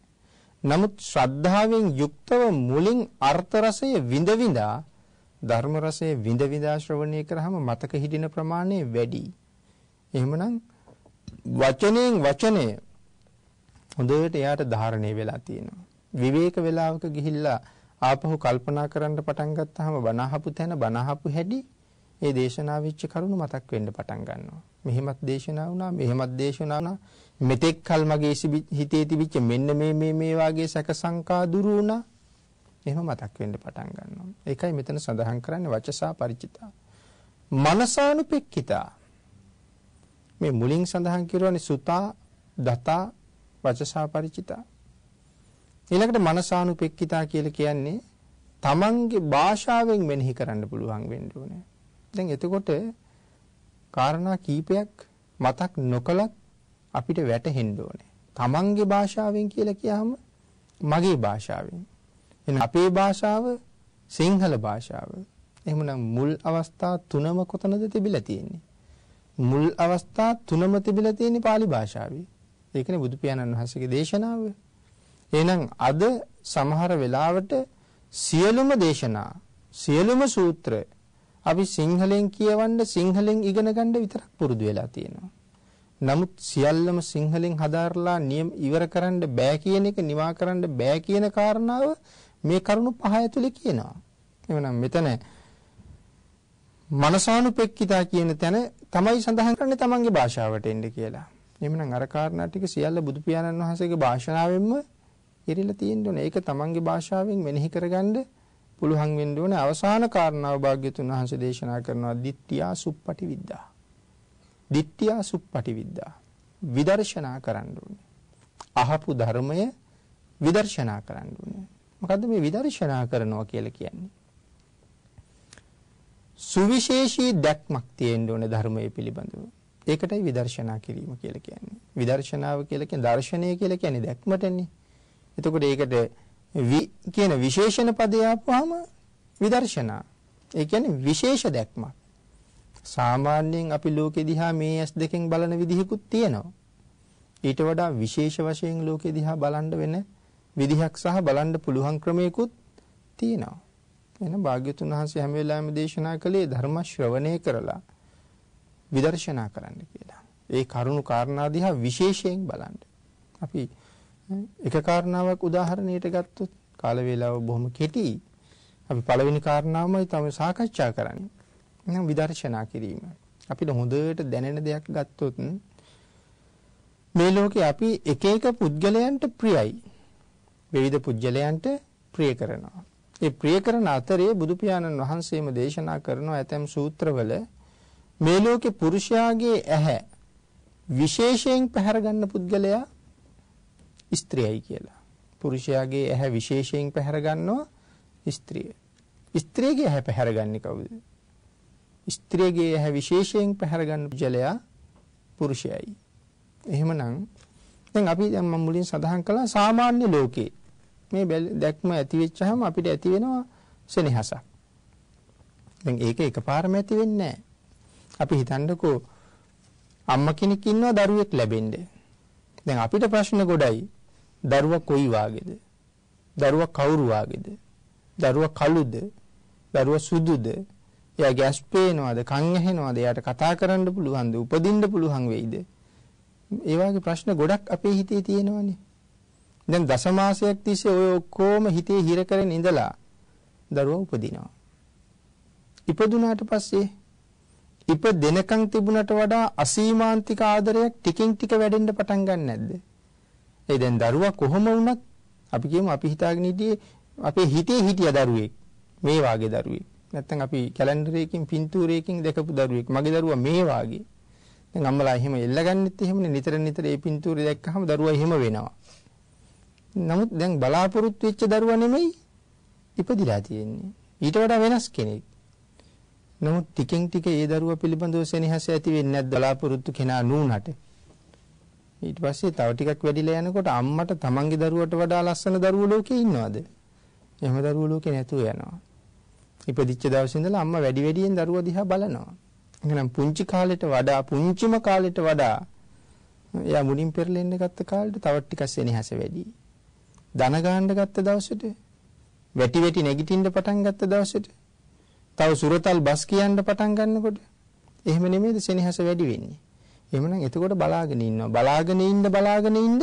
නමුත් ශ්‍රද්ධාවෙන් යුක්තව මුලින් අර්ථ රසය විඳ විඳා ධර්ම රසය විඳ විඳා ශ්‍රවණය කරාම මතක හිටින ප්‍රමාණය වැඩි. එහෙමනම් වචනයෙන් වචනය හොඳට එයාට ධාරණය වෙලා තියෙනවා. විවේක වේලාවක ගිහිල්ලා ආපහු කල්පනා කරන්න පටන් ගත්තාම බනහපු තැන බනහපු හැටි ඒ දේශනා වෙච්ච කරුණ මතක් වෙන්න පටන් ගන්නවා. මෙහෙමත් දේශනා වුණා, මෙහෙමත් දේශනා වුණා. මෙතෙක් කල් මගේ හිතේ තිබිච්ච මෙන්න මේ මේ මේ වාගේ සැක සංකා දුරු වුණා. එහෙම මතක් වෙන්න පටන් ගන්නවා. ඒකයි මෙතන සඳහන් කරන්නේ වචසා ಪರಿචිතා. මනසානුපෙක්කිතා. මේ මුලින් සඳහන් කරන්නේ සුතා, දතා, වචසා ಪರಿචිතා. ඊළඟට මනසානුපෙක්කිතා කියලා කියන්නේ තමන්ගේ භාෂාවෙන් මෙනෙහි කරන්න පුළුවන් වෙන්න ඕනේ. දැන් එතකොට කාරණා කීපයක් මතක් නොකලත් අපිට වැටහෙන්න ඕනේ. තමන්ගේ භාෂාවෙන් කියලා කියහම මගේ භාෂාවෙන්. එහෙනම් අපේ භාෂාව සිංහල භාෂාව. එහෙමනම් මුල් අවස්ථා තුනම කොතනද තිබිලා තියෙන්නේ? මුල් අවස්ථා තුනම තිබිලා තියෙන්නේ pāli භාෂාවේ. ඒකනේ බුදු පියාණන් වහන්සේගේ දේශනාව. එහෙනම් අද සමහර වෙලාවට සියලුම දේශනා සියලුම සූත්‍ර අපි සිංහලෙන් කියවන්න සිංහලෙන් ඉගෙන ගන්න විතරක් පුරුදු වෙලා තියෙනවා. නමුත් සියල්ලම සිංහලෙන් හදාarලා නියම ඉවර කරන්න බෑ කියන එක නිවා කරන්න බෑ කියන කාරණාව මේ කරුණු පහ ඇතුලේ කියනවා. එවනම් මෙතන මනසානුපෙක්කිතා කියන තැන තමයි සඳහන් කරන්නේ තමන්ගේ භාෂාවට එන්න කියලා. එhmenan අර කාරණා ටික සියල්ල බුදු පියාණන් වහන්සේගේ භාෂාවෙන්ම ඉරිලා තියෙන්න ඕනේ. ඒක තමන්ගේ භාෂාවෙන් මෙනෙහි කරගන්න පුළුවන් වෙන්න ඕනේ. අවසාන කාරණාව භාග්‍යතුන් වහන්සේ දේශනා කරනවා දිට්ඨියා සුප්පටි විද්දා. දිට්ඨියා සුප්පටි විද්දා. විදර්ශනා කරන්න ඕනේ. අහපු ධර්මය විදර්ශනා කරන්න ඕනේ. මොකද්ද මේ විදර්ශනා කරනවා කියලා කියන්නේ? සුවිශේෂී දැක්මක් තියෙන්න ඕනේ ධර්මයේ පිළිබඳව. ඒකටයි විදර්ශනා කිරීම කියලා කියන්නේ. විදර්ශනාව කියලා කියන්නේ දර්ශනය කියලා කියන්නේ දැක්මටනේ. එතකොට ඒකට වි කියන විශේෂණ පදේ ආපුවාම විදර්ශනා. ඒ කියන්නේ විශේෂ දැක්මක්. සාමාන්‍යයෙන් අපි ලෝකෙ දිහා මේ ඇස් දෙකෙන් බලන විදිහකුත් තියෙනවා. ඊට වඩා විශේෂ වශයෙන් ලෝකෙ දිහා බලන්න වෙන විදිහක් සහ බලන්න පුළුවන් ක්‍රමයකුත් තියෙනවා. එහෙනම් භාග්‍යතුන් වහන්සේ හැම වෙලාවෙම දේශනා කළේ ධර්ම ශ්‍රවණය කරලා විදර්ශනා කරන්න කියලා. ඒ කරුණු කාරණා දිහා විශේෂයෙන් බලන්න. අපි එක කාරණාවක් උදාහරණයට ගත්තොත් කාල වේලාව බොහොම කෙටි. අපි පළවෙනි කාරණාවමයි තමයි සාකච්ඡා කරන්නේ. එහෙනම් විදර්ශනා කිරීම. අපිට හොඳට දැනෙන දෙයක් ගත්තොත් මේ ලෝකේ අපි එක එක පුද්ගලයන්ට ප්‍රියයි. විවිධ පුද්ගලයන්ට ප්‍රිය කරනවා. ඒ ප්‍රිය කරන අතරේ බුදු පියාණන් වහන්සේම දේශනා කරන ඇතැම් සූත්‍රවල මේ ලෝකේ පුරුෂයාගේ ඇහැ විශේෂයෙන් පැහැර ගන්න පුද්ගලයා ස්ත්‍රියයි කියලා. පුරුෂයාගේ ඇහැ විශේෂයෙන් පැහැර ගන්නවා ස්ත්‍රිය. ස්ත්‍රියගේ ඇහැ පැහැරගන්නේ කවුද? ස්ත්‍රියගේ ඇහැ විශේෂයෙන් පැහැර ගන්න පුජලයා පුරුෂයයි. එහෙමනම් දැන් අපි දැන් මම මුලින් සඳහන් කළා සාමාන්‍ය ලෝකේ මේ දැක්ම ඇති වෙච්චහම අපිට ඇති වෙනවා සෙනෙහසක්. දැන් ඒක එකපාරම ඇති වෙන්නේ නැහැ. අපි හිතන්නකෝ අම්මා කෙනෙක් ඉන්නවා දරුවෙක් ලැබෙන්න. දැන් අපිට ප්‍රශ්න ගොඩයි. දරුවා කොයි වාගේද? දරුවා කවුරු වාගේද? දරුවා කළුද? දරුවා සුදුද? එයා ගැස් පේනවද? කන් ඇහෙනවද? එයාට කතා කරන්න පුළුවන්ද? උපදින්න පුළුවන් වෙයිද? ඒ වගේ ප්‍රශ්න ගොඩක් අපේ හිතේ තියෙනවනේ. දැන් දසමාසයක් තිස්සේ ඔය ඔක්කොම හිතේ හිර කරගෙන ඉඳලා දරුවා උපදිනවා. ඉපදුනාට පස්සේ ඉප දෙනකන් තිබුණට වඩා අසීමාන්තික ආදරයක් ටිකින් ටික වැඩෙන්න පටන් ගන්න නැද්ද? ඒ දැන් දරුවා කොහොම වුණත් අපි කියමු අපි හිතාගෙන හිටියේ අපේ හිතේ හිටිය දරුවෙක් මේ වාගේ දරුවෙක්. නැත්තම් අපි කැලෙන්ඩරයකින් පින්තූරයකින් දැකපු දරුවෙක්. මගේ දරුවා මේ වාගේ. දැන් අම්මලා එහෙම එල්ලගන්නෙත් එහෙමනේ නිතර නිතර ඒ පින්තූරය දැක්කහම දරුවා එහෙම වෙනවා. නමුත් දැන් බලාපොරොත්තු වෙච්ච දරුවා නෙමෙයි ඉපදිලා තියෙන්නේ. ඊට වඩා වෙනස් කෙනෙක්. නමුත් ටිකෙන් ටික ඒ දරුවා පිළිබඳව සෙනෙහස ඇති වෙන්නේ නැද්ද බලාපොරොත්තු කෙනා නූනට. ඊට පස්සේ තව ටිකක් වැඩිලා යනකොට අම්මට තමන්ගේ දරුවට වඩා ලස්සන දරුවෝ ලෝකේ ඉන්නවද? එහෙම දරුවෝ ලෝකේ නැතුව යනවා. ඉපදිච්ච දවසේ ඉඳලා අම්මා වැඩි වැඩියෙන් දරුවා දිහා බලනවා. එහෙනම් පුංචි කාලෙට වඩා පුංචිම කාලෙට වඩා එයා මුලින් පෙරලෙන්න ගත්ත කාලෙට තවත් ටිකක් සෙනෙහස වැඩි. දන ගන්න ගත්ත දවසට වැටි වැටි නැගිටින්න පටන් ගත්ත දවසට තව සුරතල් බස් කියන්න පටන් ගන්නකොට එහෙම නෙමෙයිද සෙනෙහස වැඩි වෙන්නේ. එහෙමනම් එතකොට බලාගෙන ඉන්නවා. බලාගෙන ඉන්න බලාගෙන ඉන්න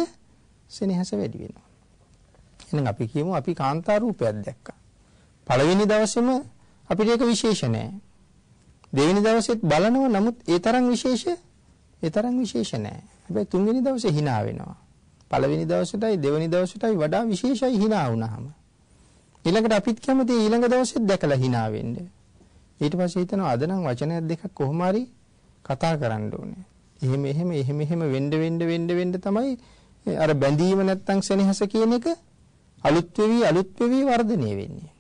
සෙනෙහස වැඩි වෙනවා. එහෙනම් අපි කියමු අපි කාන්තා රූපයක් දැක්කා. පළවෙනි දවසේම අපිට ඒක විශේෂ නෑ. දෙවෙනි දවසෙත් බලනවා නමුත් ඒ තරම් විශේෂ ඒ තරම් විශේෂ නෑ. හැබැයි තුන්වෙනි දවසේ hina වෙනවා. පළවෙනි දවසටයි දෙවෙනි දවසටයි වඩා විශේෂයි hina වුණාම. ඊළඟට අපිත් කැමති ඊළඟ දවසෙත් දැකලා hina වෙන්න. ඊට පස්සේ හිතනවා අද නම් වචනයක් දෙකක් කොහොම හරි කතා කරන්න ඕනේ. එහෙම එහෙම එහෙම එහෙම වෙන්න වෙන්න වෙන්න වෙන්න තමයි අර බැඳීම නැත්තම් සෙනෙහස කියන එක අලුත් වෙවි අලුත් වෙවි වර්ධනය වෙන්නේ.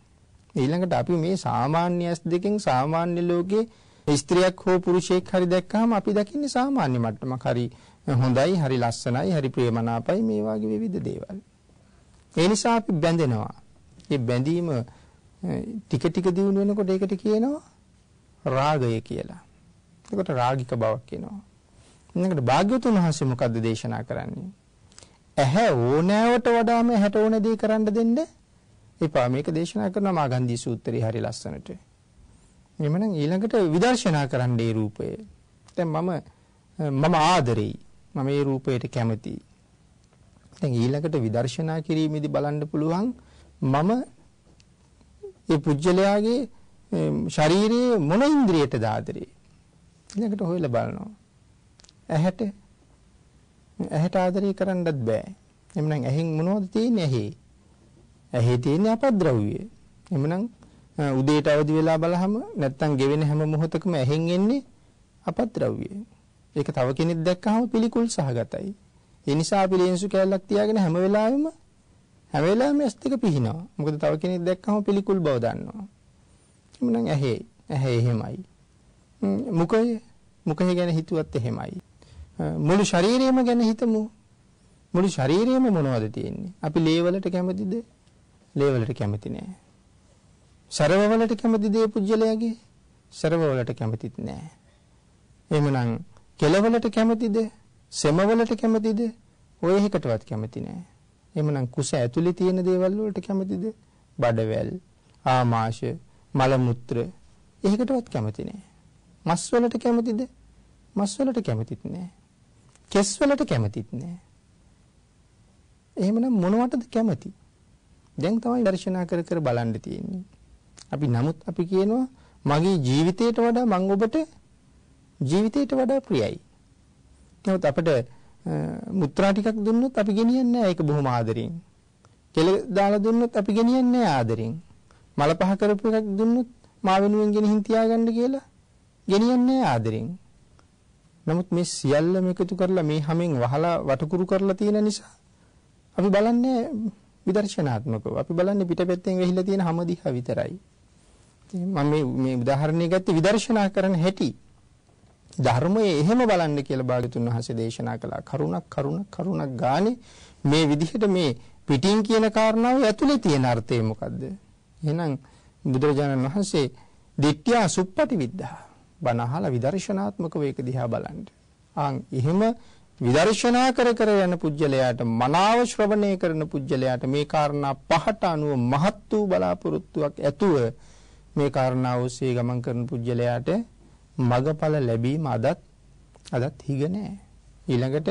ඊළඟට අපි මේ සාමාන්‍ය ඇස් දෙකෙන් සාමාන්‍ය ලෝකේ ස්ත්‍රියක් හෝ පුරුෂයෙක් හරි දැක්කහම අපි දකින්නේ සාමාන්‍ය මට්ටමක්. හරි හොඳයි, හරි ලස්සනයි, හරි ප්‍රේමනාපයි මේ වගේ විවිධ දේවල්. ඒ නිසා අපි බැඳෙනවා. ඒ බැඳීම ටික ටික දියුණු වෙනකොට ඒකට කියනවා රාගය කියලා. එතකොට රාගික බවක් එනවා. ඊළඟට භාග්‍යවතුන් වහන්සේ මොකද්ද දේශනා කරන්නේ? ඇහැ ඕනෑවට වඩාම ඇහැට ඕන දේ කරන්න දෙන්න එපා. මේක දේශනා කරනවා මාගන්ධී සූත්‍රයේ හරි ලස්සනට. එhmenan ඊළඟට විදර්ශනා කරන්න ඒ රූපය. දැන් මම මම ආදරෙයි. මම මේ රූපයට කැමතියි. දැන් ඊළඟට විදර්ශනා කිරීමේදී බලන්න පුළුවන් මම ඒ පුජ්‍යලයාගේ ශරීරයේ මොන ඉන්ද්‍රියටද ආදරේ ඊළඟට හොයලා බලනවා ඇහැට ඇහැට ආදරේ කරන්නත් බෑ එhmenan ඇහෙන් මොනවද තියෙන්නේ ඇහි ඇහි තියෙන්නේ අපද්‍රව්‍ය එhmenan උදේට අවදි වෙලා බලහම නැත්තම් ගෙවෙන හැම මොහොතකම ඇහෙන් එන්නේ අපද්‍රව්‍ය ඒක තව කෙනෙක් දැක්කහම පිළිකුල් සහගතයි ඒ නිසා අපි ලේන්සු කැලලක් තියාගෙන හැම වෙලාවෙම හැම වෙලාවෙම ඇස් දෙක පිහිනවා. මොකද තව කෙනෙක් දැක්කම පිළිකුල් බව දන්නවා. එමුනම් ඇහි ඇහි එහෙමයි. මුඛය මුඛය ගැන හිතුවත් එහෙමයි. මුළු ශරීරයම ගැන හිතමු. මුළු ශරීරයම මොනවද තියෙන්නේ? අපි ලේ වලට කැමතිද? ලේ වලට කැමති නෑ. සරව වලට කැමතිද ඒ පුජ්‍යලයාගේ? සරව වලට කැමතිත් නෑ. එහෙමනම් කෙලවලට කැමතිද? සෙම වලට කැමතිද? ඔය එකටවත් කැමති නෑ. එහෙමනම් කුස ඇතුලේ තියෙන දේවල් වලට කැමතිද? බඩවැල්, ආමාශය, මල මුත්‍ර එහෙකටවත් කැමති නෑ. මස් වලට කැමතිද? මස් වලට කැමතිත් නෑ. කෙස් වලට කැමතිත් නෑ. එහෙමනම් මොනවටද කැමති? දැන් තමයි දර්ශනා කර කර බලන්න තියෙන්නේ. අපි නමුත් අපි කියනවා මගේ ජීවිතයට වඩා මම ඔබට ජීවිතයට වඩා ප්‍රියයි. නමුත් අපිට මුත්‍රා ටිකක් දුන්නොත් අපි ගෙනියන්නේ නැහැ ඒක බොහොම ආදරෙන්. කෙල දාලා දුන්නොත් අපි ගෙනියන්නේ නැහැ ආදරෙන්. මල පහ කරපු එකක් දුන්නොත් මා වෙනුවෙන් ගෙනihin තියාගන්න කියලා ගෙනියන්නේ ආදරෙන්. නමුත් මේ සියල්ලම එකතු කරලා මේ හැමෙන් වහලා වටකුරු කරලා තියෙන නිසා අපි බලන්නේ විදර්ශනාත්මකව. අපි බලන්නේ පිටපැත්තෙන් වෙහිලා තියෙන හැම දිහා විතරයි. මම මේ මේ උදාහරණය ගත්තේ විදර්ශනා කරන හැටි. ධර්මයේ එහෙම බලන්න කියලා භාගතුන් වහන්සේ දේශනා කළා. කරුණක් කරුණක් කරුණක් ගානේ මේ විදිහට මේ පිටින් කියන කාරණාව ඇතුලේ තියෙන අර්ථය මොකද්ද? එහෙනම් බුදුරජාණන් වහන්සේ දිට්ඨිය සුප්පටි විද්ධා බණ අහලා විදර්ශනාත්මකව ඒක දිහා බලන්න. ආන් එහෙම විදර්ශනා කර කර යන පුජ්‍යලයාට මනාව ශ්‍රවණය කරන පුජ්‍යලයාට මේ කාරණා පහට අනුව මහත් වූ බලාපොරොත්තුවක් ඇතුව මේ කාරණා ඔස්සේ ගමන් කරන පුජ්‍යලයාට මගඵල ලැබීම අදත් අදත් හිග නෑ. ඊළඟට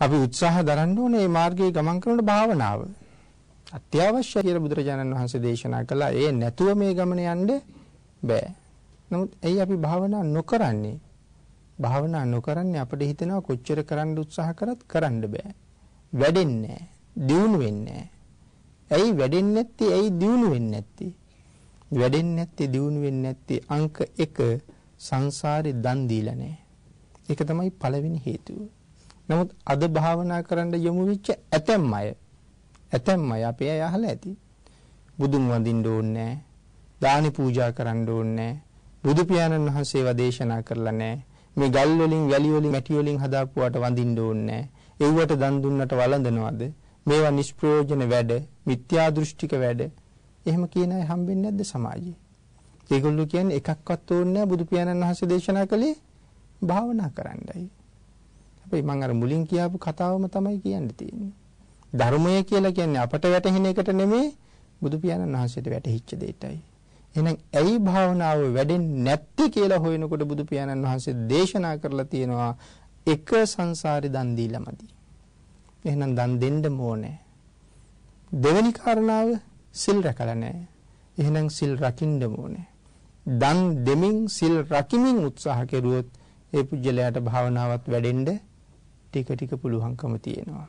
අපි උත්සාහ දරන්න ඕනේ මේ මාර්ගයේ ගමන් කරන භාවනාව. අත්‍යවශ්‍ය කියලා බුදුරජාණන් වහන්සේ දේශනා කළා. ඒ නැතුව මේ ගමන යන්න බෑ. නමුත් ඇයි අපි භාවනා නොකරන්නේ? භාවනා නොකරන්නේ අපිට හිතෙනවා කොච්චර කරන්න උත්සාහ කරත් කරන්න බෑ. වැඩෙන්නේ නෑ. දියුණු වෙන්නේ නෑ. ඇයි වැඩෙන්නේ නැත්තේ? ඇයි දියුණු වෙන්නේ නැත්තේ? වැඩෙන්නේ නැත්තේ දියුණු වෙන්නේ නැත්තේ අංක 1 සංසාරේ දන් දීලා නැහැ. ඒක තමයි පළවෙනි හේතුව. නමුත් අද භාවනා කරන්න යොමු වෙච්ච ඇතැම් අය ඇතැම් අය අපේ අය අහලා ඇති. බුදුන් වඳින්න ඕනේ දානි පූජා කරන්න ඕනේ බුදු පියාණන් වහන්සේව දේශනා කරලා නැහැ. මේ ගල් වලින් වැලි වලින් මැටි වලින් හදාපුවාට වඳින්න ඕනේ එව්වට දන් දුන්නට වළඳනවද? මේවා නිෂ්ප්‍රයෝජන වැඩ, මිත්‍යා දෘෂ්ටික වැඩ. එහෙම කියන අය හම්බෙන්නේ නැද්ද සමාජයේ? ඒගොල්ලෝ කියන්නේ එකක්වත් ඕනේ නැහැ බුදු පියාණන් වහන්සේ දේශනා කළේ භාවනා කරන්නයි. හැබැයි මම අර මුලින් කියපු කතාවම තමයි කියන්න තියෙන්නේ. ධර්මය කියලා කියන්නේ අපට වැටහෙන එකට නෙමෙයි බුදු පියාණන් වහන්සේට වැටහිච්ච දෙයටයි. එහෙනම් ඇයි භාවනාව වැඩෙන්නේ නැත්තේ කියලා හොයනකොට බුදු පියාණන් වහන්සේ දේශනා කරලා තියෙනවා එක සංසාරේ දන් දීලාමදි. එහෙනම් දන් දෙන්න ඕනේ. දෙවෙනි කාරණාව සිල් රැකලා නැහැ. එහෙනම් සිල් රකින්න ඕනේ. දන් දෙමින් සිල් රකිමින් උත්සාහ කෙරුවොත් ඒ පුජ්‍යලයට භාවනාවත් වැඩෙන්න ටික ටික පුළුවන්කම තියෙනවා.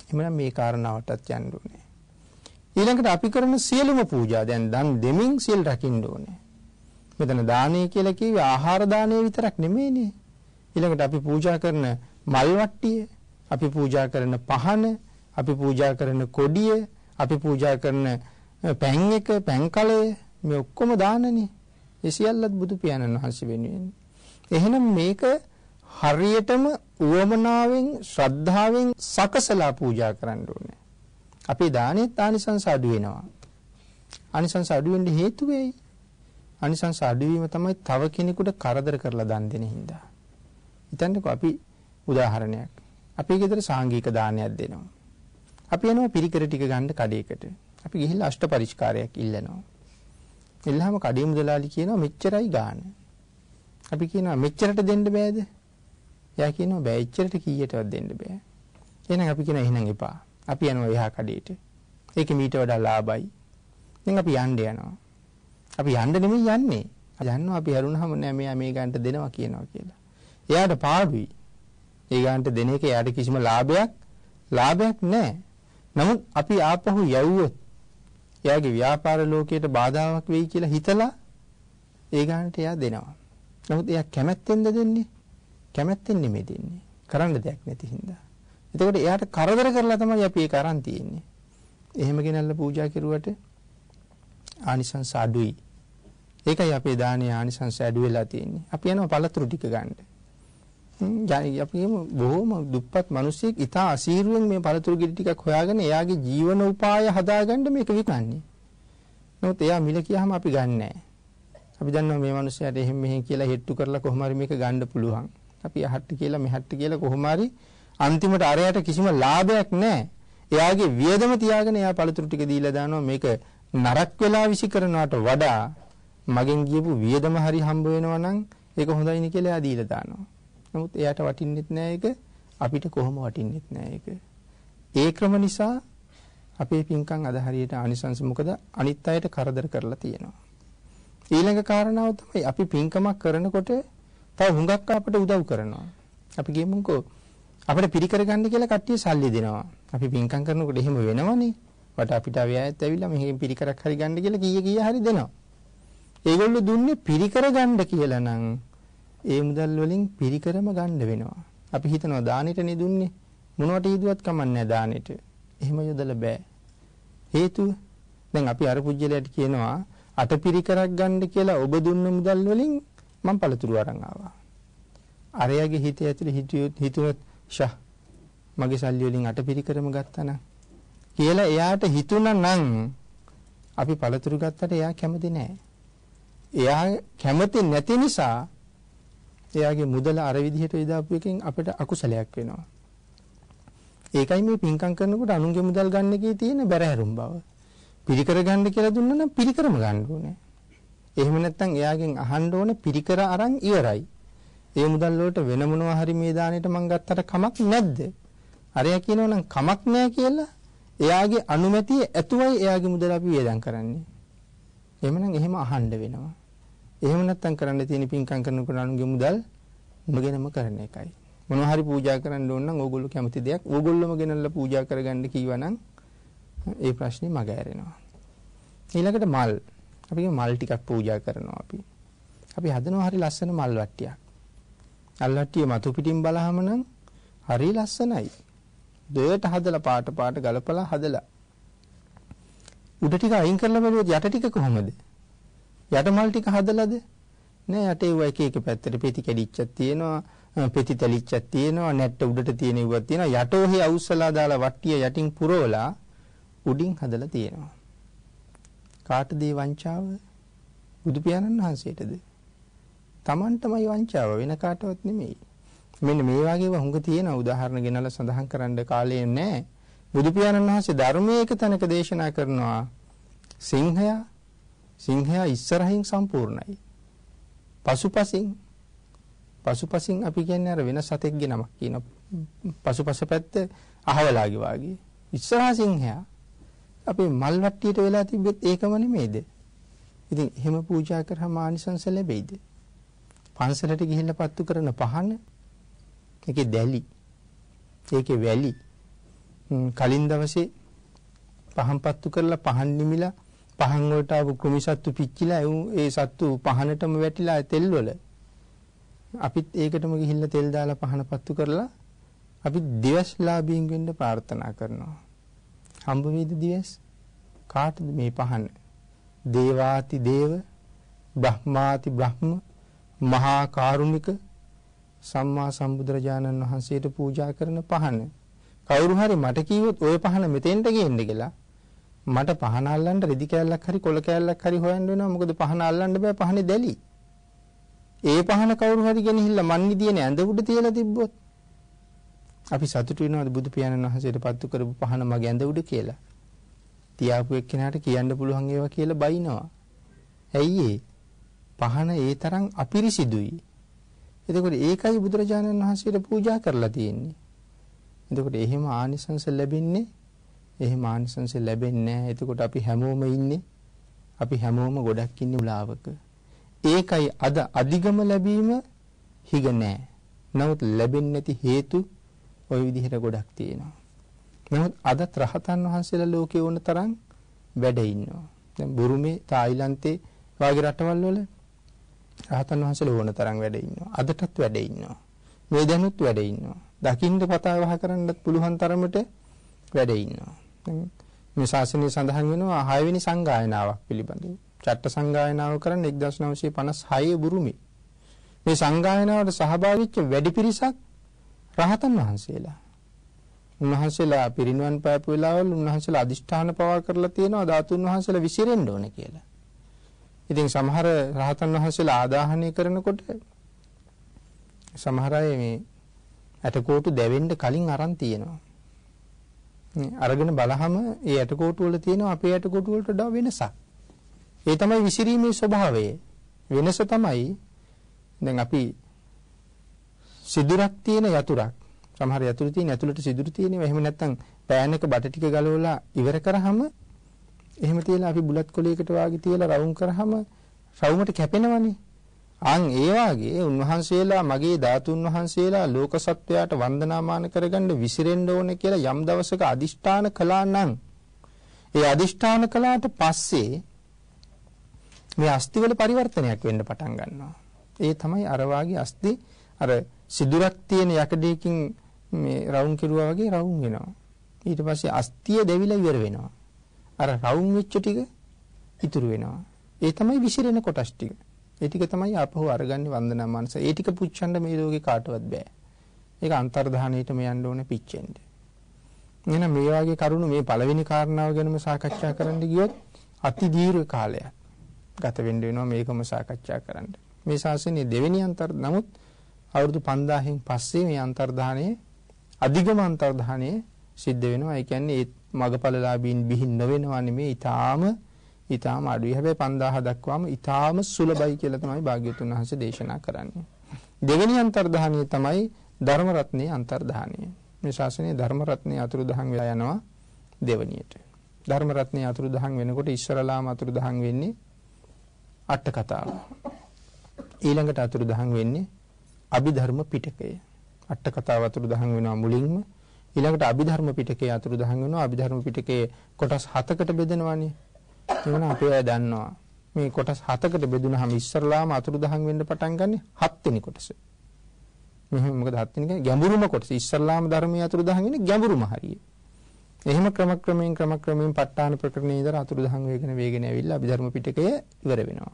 එhmenan මේ කාරණාවටත් යන්න ඕනේ. ඊළඟට අපි කරන සියලුම පූජා දැන් දන් දෙමින් සිල් රකින්න ඕනේ. මෙතන දානය කියලා කිව්වේ ආහාර දානය විතරක් නෙමෙයිනේ. ඊළඟට අපි පූජා කරන මල් වට්ටිය, අපි පූජා කරන පහන, අපි පූජා කරන කොඩිය, අපි පූජා කරන පැන් එක පැන් කලය මේ ඔක්කොම දානනේ. ඒ සියල්ලත් බුදු පියාණන් වහන්සේ වෙනුවෙන්. එහෙනම් මේක හරියටම උවමනාවෙන් ශ්‍රද්ධාවෙන් සකසලා පූජා කරන්න ඕනේ. අපේ දානෙත් ආනිසංස අඩු වෙනවා. ආනිසංස අඩු වෙන්න හේතු වෙයි. ආනිසංස අඩු වීම තමයි තව කෙනෙකුට කරදර කරලා දන් දෙන හින්දා. හිතන්නකෝ අපි උදාහරණයක්. අපේ ගෙදර සාංගික දානයක් දෙනවා. අපි යනවා පිරිකර ටික ගන්න කඩේකට. අපි ගිහිල්ලා අෂ්ට පරිස්කාරයක් ඉල්ලනවා. ඉල්ලහම කඩේ මුදලාලි කියනවා මෙච්චරයි ගාන. අපි කියනවා මෙච්චරට දෙන්න බෑද? එයා කියනවා බෑ එච්චරට කීයටවත් දෙන්න බෑ. එහෙනම් අපි කියනවා එහෙනම් එපා. අපි යනවා එහා කඩේට. ඒක මීට වඩා ලාභයි. දැන් අපි යන්න යනවා. අපි යන්න නෙමෙයි යන්නේ. යන්නවා අපි හරුණාම නෑ මෙයා මේ ගන්නට දෙනවා කියනවා කියලා. එයාට පාඩුයි. ඒ ගන්නට දෙන එක එයාට කිසිම ලාභයක් ලාභයක් නෑ. නමුත් අපි ආපහු යවුවොත් එයාගේ ව්‍යාපාර ලෝකයට බාධාවක් වෙයි කියලා හිතලා ඒ ගන්නට එයා දෙනවා. නමුත් එයා කැමැත්තෙන්ද දෙන්නේ? කැමැත්තෙන් නෙමෙයි දෙන්නේ. කරන්න දෙයක් නැති හින්දා. එතකොට එයාට කරදර කරලා තමයි අපි ඒක අරන් තියෙන්නේ. එහෙම ගෙනල්ලා පූජා කරුවට ආනිසංස අඩුයි. ඒකයි අපේ දානයේ ආනිසංස අඩු වෙලා තියෙන්නේ. අපි යනවා පළතුරු ටික ගන්න. අපි බොහොම දුප්පත් මිනිස්සෙක් ඉතා අසීරුවෙන් මේ පළතුරු ගෙඩි ටිකක් හොයාගෙන එයාගේ ජීවන උපාය හදාගන්න මේක විකන්නේ. නමුත් එයා මිල කියාම අපි ගන්නෑ. අපි දන්නවා මේ මිනිස්සයාට එහෙම මෙහෙම කියලා හෙට්ටු කරලා කොහොම හරි මේක ගන්න පුළුවන්. අපි අහට්ට කියලා මෙහට්ට කියලා කොහොම හරි අන්තිමට අරයට කිසිම ලාභයක් නැහැ. එයාගේ වියදම තියාගෙන එයා පළතුරු ටික දීලා දානවා මේක නරක් වෙලා විසි කරනවට වඩා මගෙන් ගියපු වියදම හරි හම්බ වෙනවා නම් ඒක හොඳයිනේ කියලා එයා දීලා දානවා. නමුත් එයාට වටින්නෙත් නෑ ඒක අපිට කොහොම වටින්නෙත් නෑ ඒක. ඒ ක්‍රම නිසා අපේ පින්කම් අද හරියට ආනිසංස මොකද අනිත් අයට කරදර කරලා තියෙනවා. ඊළඟ කාරණාව තමයි අපි පින්කමක් කරනකොට තව හුඟක් අපට උදව් කරනවා. අපි කියමුකෝ අපිට පිරිකර ගන්න කියලා කට්ටිය සල්ලි දෙනවා. අපි පින්කම් කරනකොට එහෙම වෙනවනේ. වට අපිට අව්‍යයත් ඇවිල්ලා මෙහෙන් පිරිකරක් හරි ගන්න කියලා කීය කීය හරි දෙනවා. ඒගොල්ලෝ දුන්නේ පිරිකර ගන්න කියලා නම් ඒ මුදල් වලින් පිරිකරම ගන්න වෙනවා. අපි හිතනවා දානෙටනේ දුන්නේ. මොනවට හේතුවත් කමන්නේ දානෙට. එහෙම යොදලා බෑ. හේතුව දැන් අපි අර පුජ්‍යලයට කියනවා අටපිරිකරක් ගන්න කියලා ඔබ දුන්න මුදල් වලින් මම පළතුරු අරන් ආවා. අරයාගේ හිතේ ඇතුලේ හිතුවොත් හිතුවත් ෂා මගේ සල්ලි වලින් අටපිරිකරම ගත්තා නම් කියලා එයාට හිතුණා නම් අපි පළතුරු ගත්තට එයා කැමති නෑ. එයා කැමති නැති නිසා එයාගේ මුදල අර විදිහට යදාපු එකෙන් අපිට අකුසලයක් වෙනවා. ඒකයි මේ පින්කම් කරනකොට අනුන්ගේ මුදල් ගන්න එකේ තියෙන බැරහැරුම් බව. පිරිකර ගන්න කියලා දුන්නා නම් පිරිකරම ගන්න ඕනේ. එහෙම නැත්නම් එයාගෙන් අහන්න ඕනේ පිරිකර අරන් ඉවරයි. ඒ මුදල් වලට වෙන මොනවා හරි මේ දාණයට මං ගත්තට කමක් නැද්ද? අරයා කියනවා නම් කමක් නැහැ කියලා එයාගේ අනුමැතිය ඇතුවයි එයාගේ මුදල අපි වේදම් කරන්නේ. එහෙමනම් එහෙම අහන්න වෙනවා. එහෙම නැත්නම් කරන්න තියෙන පින්කම් කරනකොට අනුගේ මුදල් නොගෙනම කරන එකයි. මොනවා හරි පූජා කරන්න ඕන නම් ඕගොල්ලෝ කැමති දෙයක් ඕගොල්ලෝම ගෙනල්ලා පූජා කරගන්න කීවනම් ඒ ප්‍රශ්නේ මග ඇරෙනවා. ඊළඟට මල්. අපි මල් ටිකක් පූජා කරනවා අපි. අපි හදනවා හරි ලස්සන මල් වට්ටියක්. අල්ලට්ටිය මතු පිටින් බලහම නම් හරි ලස්සනයි. දෙයට හදලා පාට පාට ගලපලා හදලා. උඩ ටික අයින් කරලා බලුවොත් යට ටික කොහමද? යට මල් ටික හදලාද? නෑ යට ඒව එක එක පැත්තට පෙති කැඩිච්චක් තියෙනවා, පෙති තැලිච්චක් තියෙනවා, නැට්ට උඩට තියෙන ඒවා තියෙනවා. යට ඔහේ අවුස්සලා දාලා වට්ටිය යටින් පුරවලා උඩින් හදලා තියෙනවා. කාටද වංචාව? බුදු පියාණන් වහන්සේටද? Tamanටමයි වංචාව වෙන කාටවත් නෙමෙයි. මෙන්න මේ වගේව හුඟ තියෙන උදාහරණ ගෙනලා සඳහන් කරන්න කාලේ නැහැ. බුදු පියාණන් වහන්සේ ධර්මයේ එක තැනක දේශනා කරනවා සිංහයා සිංහයා ඉස්සරහින් සම්පූර්ණයි. පසුපසින් පසුපසින් අපි කියන්නේ අර වෙන සතෙක්ගේ නමක් කියන පසුපස පැත්ත අහවලාගේ වාගේ. ඉස්සරහා සිංහයා අපේ මල් වට්ටියට වෙලා තිබෙත් ඒකම නෙමෙයිද? ඉතින් එහෙම පූජා කරාම ආනිසංස ලැබෙයිද? පන්සලට ගිහිල්ලා පත්තු කරන පහන. ඒකේ දැලි. ඒකේ වැලි. කලින් දවසේ පහන් පත්තු කරලා පහන් නිමිලා පහන් වලට ආපු කුමි සත්තු පිච්චිලා ඒ සත්තු පහනටම වැටිලා තෙල් වල. අපිත් ඒකටම ගිහිල්ලා තෙල් දාලා පහන පත්තු කරලා අපි දිවස්ලාභීන් වෙන්න ප්‍රාර්ථනා කරනවා. හම්බ වේද දිවස්? කාටද මේ පහන? දේවාති දේව, බ්‍රහ්මාති බ්‍රහ්ම, මහා කාරුණික සම්මා සම්බුදුරජාණන් වහන්සේට පූජා කරන පහන. කවුරු හරි මට කිව්වොත් ওই පහන මෙතෙන්ට ගේන්න කියලා මට පහන අල්ලන්න රෙදි කෑල්ලක් හරි කොළ කෑල්ලක් හරි හොයන්න වෙනවා මොකද පහන අල්ලන්න බෑ පහනේ දැලි. ඒ පහන කවුරු හරි ගෙනහිල්ලා මන් නිදියනේ ඇඳ උඩ තියලා තිබ්බොත් අපි සතුටු වෙනවද බුදු පියාණන් වහන්සේට පත්තු කරපු පහන මගේ ඇඳ උඩ කියලා? තියාපු එක්කෙනාට කියන්න පුළුවන් ඒවා කියලා බයිනවා. ඇයි ඒ? පහන ඒ තරම් අපිරිසිදුයි. එතකොට ඒකයි බුදුරජාණන් වහන්සේට පූජා කරලා තියෙන්නේ. එතකොට එහෙම ආනිසංස ලැබෙන්නේ එහෙම ආනිසංස ලැබෙන්නේ නැහැ. එතකොට අපි හැමෝම ඉන්නේ අපි හැමෝම ගොඩක් ඉන්නේ උලාවක. ඒකයි අද අධිගම ලැබීම හිග නැහැ. නමුත් ලැබෙන්නේ නැති හේතු ওই විදිහට ගොඩක් තියෙනවා. නමුත් අදත් රහතන් වහන්සේලා ලෝකේ වුණ තරම් වැඩ ඉන්නවා. දැන් බුරුමේ තායිලන්තේ වගේ රටවල් වල රහතන් වහන්සේලා ඕන තරම් වැඩ ඉන්නවා. අදටත් වැඩ ඉන්නවා. මේ දැනුත් වැඩ ඉන්නවා. දකින්න පතා වහ කරන්නත් පුළුවන් තරමට වැඩ ඉන්නවා. මේ ශාසනය සඳහන් වෙනවා 6 වෙනි සංගායනාවක් පිළිබඳව. චට්ට සංගායනාව කරන්නේ 1956 බුරුමේ. මේ සංගායනාවට සහභාගී වෙච්ච වැඩි පිරිසක් රහතන් වහන්සේලා. උන්වහන්සේලා පිරිනිවන් පෑපු වෙලාවල උන්වහන්සේලා අදිෂ්ඨාන පවා කරලා තියෙනවා ධාතුන් වහන්සේලා විසිරෙන්න ඕනේ කියලා. ඉතින් සමහර රහතන් වහන්සේලා ආදාහනය කරනකොට සමහර අය මේ ඇටකොටු දැවෙන්න කලින් අරන් තියෙනවා. අරගෙන බලහම ඒ ඇටකොටු වල තියෙනවා අපේ ඇටකොටු වලට වඩා වෙනසක්. ඒ තමයි විසිරීමේ ස්වභාවය. වෙනස තමයි දැන් අපි සිදුරක් තියෙන යතුරක් සමහර යතුරු තියෙන ඇතුළට සිදුරු තියෙනවා එහෙම නැත්නම් පෑන් එක බට ටික ගලවලා ඉවර කරාම එහෙම තියලා අපි බුලත් කොලයකට වාගේ තියලා රවුම් කරාම රවුමට කැපෙනවනේ අන් ඒ වාගේ උන්වහන්සේලා මගේ ධාතුන් වහන්සේලා ලෝක සත්වයාට වන්දනාමාන කරගන්න විසිරෙන්න ඕනේ කියලා යම් දවසක අදිෂ්ඨාන කළා නම් ඒ අදිෂ්ඨාන කළාට පස්සේ මේ අස්තිවල පරිවර්තනයක් වෙන්න පටන් ගන්නවා. ඒ තමයි අර වාගේ අස්ති අර සිදුරක් තියෙන යකඩයකින් මේ රවුම් කෙරුවා වගේ රවුම් වෙනවා. ඊට පස්සේ අස්තිය දෙවිලා ඉවර වෙනවා. අර රවුම් වෙච්ච ටික ඉතුරු වෙනවා. ඒ තමයි විසිරෙන කොටස් ටික. ඒ ටික තමයි ආපහු අරගන්නේ වන්දනා මනස. ඒ ටික පුච්චන්න මේ ලෝකේ කාටවත් බෑ. ඒක අන්තර්ධානයටම යන්න ඕනේ පිච්චෙන්න. එහෙනම් මේ වගේ කරුණු මේ පළවෙනි කාරණාව ගැනම සාකච්ඡා කරන්න ගියොත් අති දීර්ඝ කාලයක් ගත වෙන්න වෙනවා මේකම සාකච්ඡා කරන්න. මේ ශාසනයේ දෙවෙනි අන්තර් නමුත් අවුරුදු 5000න් පස්සේ මේ අන්තර්ධානයේ අධිගම අන්තර්ධානයේ සිද්ධ වෙනවා. ඒ කියන්නේ ඒ මගපලලාභීන් බිහි නොවෙනවා නෙමෙයි ඊටාම ඊටාම අඩුයි. හැබැයි 5000 දක්වාම ඊටාම සුලභයි කියලා තමයි භාග්‍යවතුන් වහන්සේ දේශනා කරන්නේ. දෙවෙනි අන්තර්ධානය තමයි ධර්ම රත්නයේ අන්තර්ධානය. මේ ශාසනයේ ධර්ම රත්නයේ අතුරුදහන් වෙලා යනවා දෙවනියට. ධර්ම රත්නයේ අතුරුදහන් වෙනකොට ඉස්සරලාම අතුරුදහන් වෙන්නේ අට කතාව. ඊළඟට අතුරුදහන් වෙන්නේ අභිධර්ම පිටකය. අට කතාව අතුරුදහන් වෙනවා මුලින්ම ඊළඟට අභිධර්ම පිටකයේ අතුරුදහන් වෙනවා අභිධර්ම පිටකයේ කොටස් 7කට බෙදෙනවානේ එවන අපේ අය දන්නවා. මේ කොටස් හතකට බෙදුනහම ඉස්සරලාම අතුරුදහන් වෙන්න පටන් ගන්නෙ හත්වෙනි කොටස. මෙහෙම මොකද හත්වෙනි කියන්නේ ගැඹුරුම කොටස. ඉස්සරලාම ධර්මයේ අතුරුදහන් වෙන්නේ ගැඹුරුම හරිය. එහෙම ක්‍රම ක්‍රමයෙන් ක්‍රම ක්‍රමයෙන් ප ဋ ාණ ප්‍රකරණයේ ඉඳලා අතුරුදහන් වේගෙන වේගෙන ඇවිල්ලා අභිධර්ම පිටකය ඉවර වෙනවා.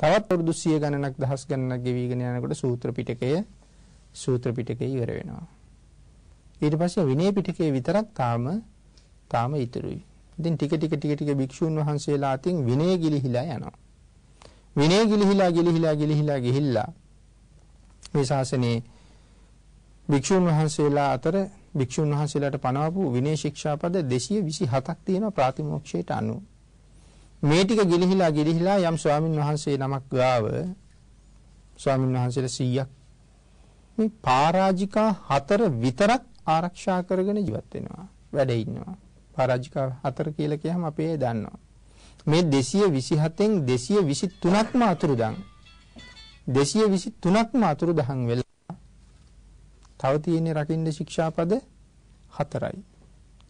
තවත් අවුරුදු 100 ගණනක් දහස් ගණනක් ගෙවිගෙන යනකොට සූත්‍ර පිටකය සූත්‍ර පිටකය ඉවර වෙනවා. ඊට පස්සේ විනය පිටකය විතරක් තාම තාම ඉතුරුයි. ඉතින් ටික ටික ටික ටික භික්ෂුන් වහන්සේලා අතින් විනය ගිලිහිලා යනවා. විනය ගිලිහිලා ගිලිහිලා ගිලිහිලා ගිහිල්ලා මේ ශාසනයේ භික්ෂුන් වහන්සේලා අතර භික්ෂුන් වහන්සේලාට පනවපු විනය ශික්ෂාපද 227ක් තියෙනවා ප්‍රාතිමෝක්ෂයට අනුව. මේ ටික ගිලිහිලා ගිලිහිලා යම් ස්වාමින් වහන්සේ නමක් ගාව ස්වාමින් වහන්සේලා 100ක් මේ පරාජිකා හතර විතරක් ආරක්ෂා කරගෙන ජීවත් වෙනවා. වැඩ ඉන්නවා. පරාජිකා හතර කියලා කියහම අපේ දන්නවා. මේ 227න් 223ක්ම අතුරුදන්. 223ක්ම අතුරුදහන් වෙලා තව තියෙන්නේ රකින්න ශික්ෂාපද හතරයි.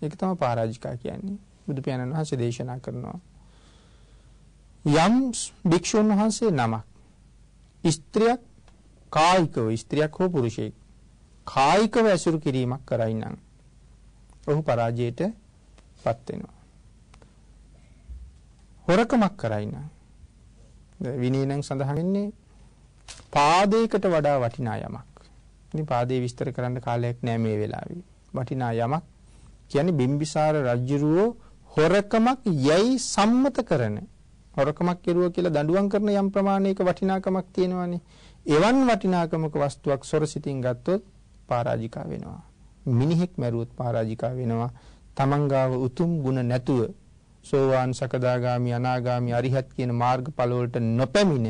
ඒක තමයි පරාජිකා කියන්නේ. බුදු පියාණන් වහන්සේ දේශනා කරනවා. යම් භික්ෂුන් වහන්සේ නමක් ස්ත්‍රියක් කායිකව ස්ත්‍රියක් හෝ පුරුෂයෙක් කායිකව ඇසුරු කිරීමක් කරයි නම් ඔහු පරාජයට පත් වෙනවා. හොරකමක් කරයි නම් විනය නම් සඳහන් වෙන්නේ පාදයකට වඩා වටිනා යමක්. ඉතින් පාදේ විස්තර කරන්න කාලයක් නෑ මේ වෙලාවේ. වටිනා යමක් කියන්නේ බිම්බිසාර රජුරෝ හොරකමක් යයි සම්මත කරන හොරකමක් කෙරුවා කියලා දඬුවම් කරන යම් ප්‍රමාණයක වටිනාකමක් තියෙනවානේ. එවන් වටිනාකමක වස්තුවක් සොරසිතින් ගත්තොත් පරාජිකා වෙනවා. මිනිහෙක් මැරුවොත් පරාජිකා වෙනවා. තමන්ගාව උතුම් ගුණ නැතුව සෝවාන් සකදාගාමි අනාගාමි අරිහත් කියන මාර්ගඵල වලට නොපැමිණ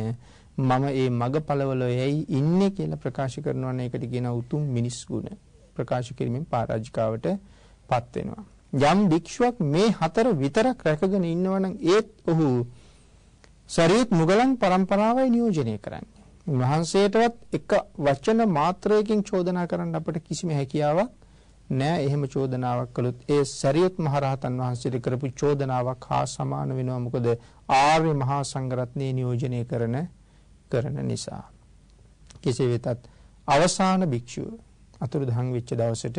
මම ඒ මගඵලවල යයි ඉන්නේ කියලා ප්‍රකාශ කරනවා නම් ඒකට කියන උතුම් මිනිස් ගුණ ප්‍රකාශ කිරීමෙන් පරාජිකාවට පත් වෙනවා. යම් භික්ෂුවක් මේ හතර විතරක් රැකගෙන ඉන්නවා නම් ඒත් ඔහු සරීත් මුගලන් પરම්පරාවයි නියෝජනය කරන්නේ. උන්වහන්සේටවත් එක වචන මාත්‍රයකින් චෝදනා කරන්න අපිට කිසිම හැකියාවක් නෑ. එහෙම චෝදනාවක් කළොත් ඒ සරියුත් මහරහතන් වහන්සේට කරපු චෝදනාවක් හා සමාන වෙනවා. මොකද ආර්ය මහා සංඝරත්නය නියෝජනය කරන කරන නිසා. කෙසේ වෙතත් අවසාන භික්ෂුව අතුරුදහන් වෙච්ච දවසට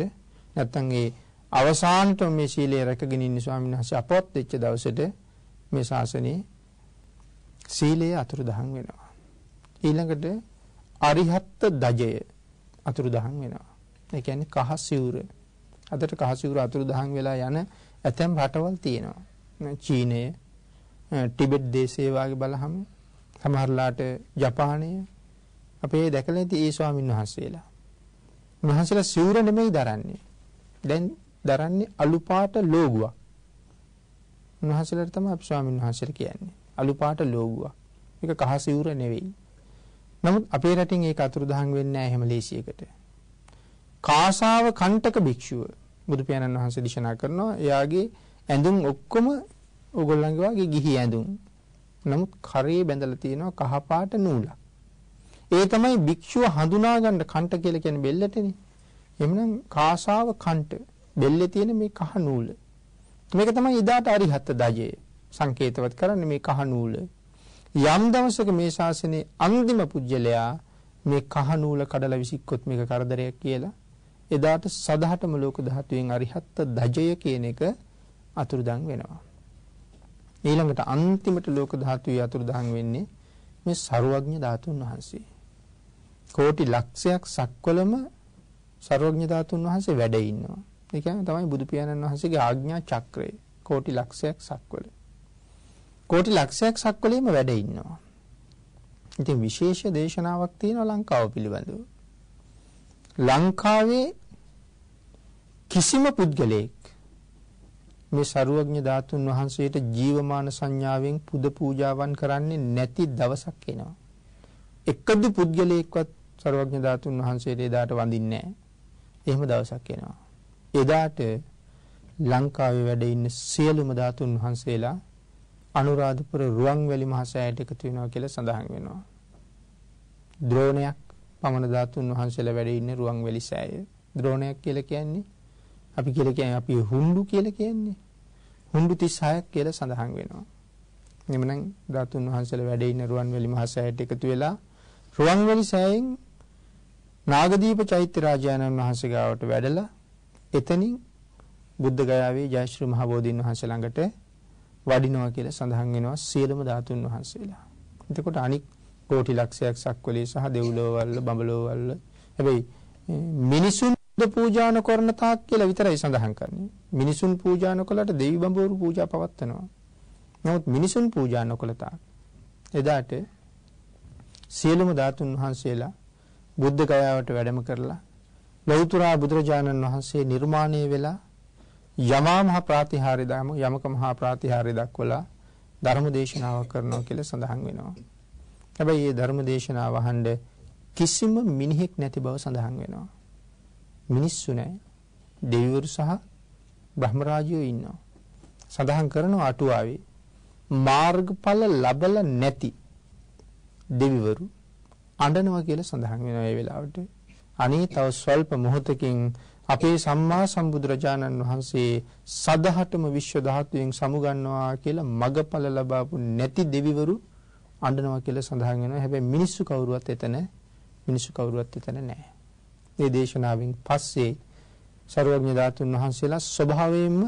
නැත්තම් ඒ අවසානට මේ සීලය රැකගෙන ඉන්න ස්වාමීන් වහන්සේ අපවත් වෙච්ච දවසට මේ ශාසනයේ සීලය අතුරුදහන් වෙනවා. ඊළඟට අරිහත්ත දජය අතුරුදහන් වෙනවා. ඒ කියන්නේ කහ සිවුර. අදට කහ සිවුර අතුරුදහන් වෙලා යන ඇතැම් රටවල් තියෙනවා. චීනය, ටිබෙට් දේශයේ වාගේ බලහම සමහරලාට ජපානය අපේ දැකලා ඇති ඒ ස්වාමින් වහන්සේලා. උන්වහන්සේලා සිවුර නෙමෙයි දරන්නේ. දැන් දරන්නේ අලු පාට ලෝගුවක්. උන්වහන්සේලාට තමයි අපි ස්වාමින් වහන්සේලා කියන්නේ. අලු පාට ලෝගුවක්. ඒක කහ සිවුර නෙවෙයි. නමුත් අපේ රටින් ඒක අතුරුදහන් වෙන්නේ නැහැ එහෙම ලේසියකට. කාසාව කණ්ඨක භික්ෂුව බුදු පියාණන් වහන්සේ දේශනා කරනවා එයාගේ ඇඳුම් ඔක්කොම ඕගොල්ලන්ගේ වගේ ගිහි ඇඳුම්. නමුත් කරේ බැඳලා තියෙනවා කහ පාට නූලක්. ඒ තමයි භික්ෂුව හඳුනා ගන්න කණ්ඨ කියලා කියන්නේ බෙල්ලටනේ. එhmenan කාසාව කණ්ඨ බෙල්ලේ තියෙන මේ කහ නූල. මේක තමයි ඉදාට අරිහත් දජය. සංකේතවත් කරන්නේ මේ කහ නූල. යම් දවසක මේ ශාසනයේ අන්තිම පුජ්‍යලයා මේ කහනූල කඩලා විසික්කොත් මේක කරදරයක් කියලා එදාට සදහටම ලෝක ධාතුවෙන් අරිහත් දජය කියන එක අතුරුදන් වෙනවා. ඊළඟට අන්තිමට ලෝක ධාතුවේ අතුරුදහන් වෙන්නේ මේ ਸਰුවඥ ධාතුන් වහන්සේ. කෝටි ලක්ෂයක් සක්වලම ਸਰුවඥ ධාතුන් වහන්සේ වැඩ ඉන්නවා. ඒ කියන්නේ තමයි බුදු පියාණන් වහන්සේගේ ආඥා චක්‍රය. කෝටි ලක්ෂයක් සක්වල. කෝටි ලක්ෂයක් සක්වලේම වැඩ ඉන්නවා. ඉතින් විශේෂ දේශනාවක් තියෙනවා ලංකාව පිළිබඳව. ලංකාවේ කිසිම පුද්ගලයෙක් මේ සරුවඥ ධාතුන් වහන්සේට ජීවමාන සංඥාවෙන් පුද පූජාවන් කරන්නේ නැති දවසක් එනවා. එකදු පුද්ගලයෙක්වත් සරුවඥ ධාතුන් වහන්සේට එදාට වඳින්නේ නැහැ. එහෙම දවසක් එනවා. එදාට ලංකාවේ වැඩ ඉන්න සියලුම ධාතුන් වහන්සේලා අනුරාධපුර රුවන්වැලි මහසෑයට එකතු වෙනවා කියලා සඳහන් වෙනවා. ද්‍රෝණයක් පමණ ධාතුන් වහන්සේලා වැඩ ඉන්නේ රුවන්වැලි සෑය. ද්‍රෝණයක් කියලා කියන්නේ අපි කියලා කියන්නේ අපි හුඬු කියලා කියන්නේ. හුඬු 36ක් කියලා සඳහන් වෙනවා. එමනම් ධාතුන් වහන්සේලා වැඩ ඉන්න රුවන්වැලි මහසෑයට එකතු වෙලා රුවන්වැලි සෑයෙන් නාගදීප චෛත්‍ය රාජානන් වහන්සේ ගාවට වැඩලා එතනින් බුද්ධ ගයාවේ ජයශ්‍රී මහ බෝධීන් වහන්සේ ළඟට වඩිනවා කියලා සඳහන් වෙනවා සියලුම ධාතුන් වහන්සේලා. එතකොට අනික් කෝටි ලක්ෂයක් සක්වලේ සහ දෙව්ලොවවල බඹලොවවල හැබැයි මිනිසුන් පූජා නොකරන තාක් කියලා විතරයි සඳහන් කරන්නේ. මිනිසුන් පූජා නොකලට දෙවි බඹවරු පූජා පවත්වනවා. නමුත් මිනිසුන් පූජා නොකල තාක් එදාට සියලුම ධාතුන් වහන්සේලා බුද්ධ ගයාවට වැඩම කරලා ලෞතර බුදුරජාණන් වහන්සේ නිර්මාණය වෙලා යමා මහ ප්‍රාතිහාර්ය දාම යමක මහා ප්‍රාතිහාර්ය දක්වලා ධර්ම දේශනාවක් කරනවා කියලා සඳහන් වෙනවා. හැබැයි මේ ධර්ම දේශනාව අහන්න කිසිම මිනිහෙක් නැති බව සඳහන් වෙනවා. මිනිස්සු නැහැ. දෙවිවරු සහ බ්‍රහ්ම රාජයෝ ඉන්නවා. සඳහන් කරනවා අටුවාවේ මාර්ගඵල ලබලා නැති දෙවිවරු අඬනවා කියලා සඳහන් වෙනවා ඒ වෙලාවට. අනේ තව ස්වල්ප මොහොතකින් අපේ සම්මා සම්බුදුරජාණන් වහන්සේ සදහටම විශ්ව ධාතුවෙන් සමුගන්නවා කියලා මගඵල ලබාපු නැති දෙවිවරු අඬනවා කියලා සඳහන් වෙනවා. හැබැයි මිනිස්සු කවුරුවත් එතන මිනිස්සු කවුරුවත් එතන නැහැ. මේ දේශනාවෙන් පස්සේ සර්වඥ ධාතුන් වහන්සේලා ස්වභාවයෙන්ම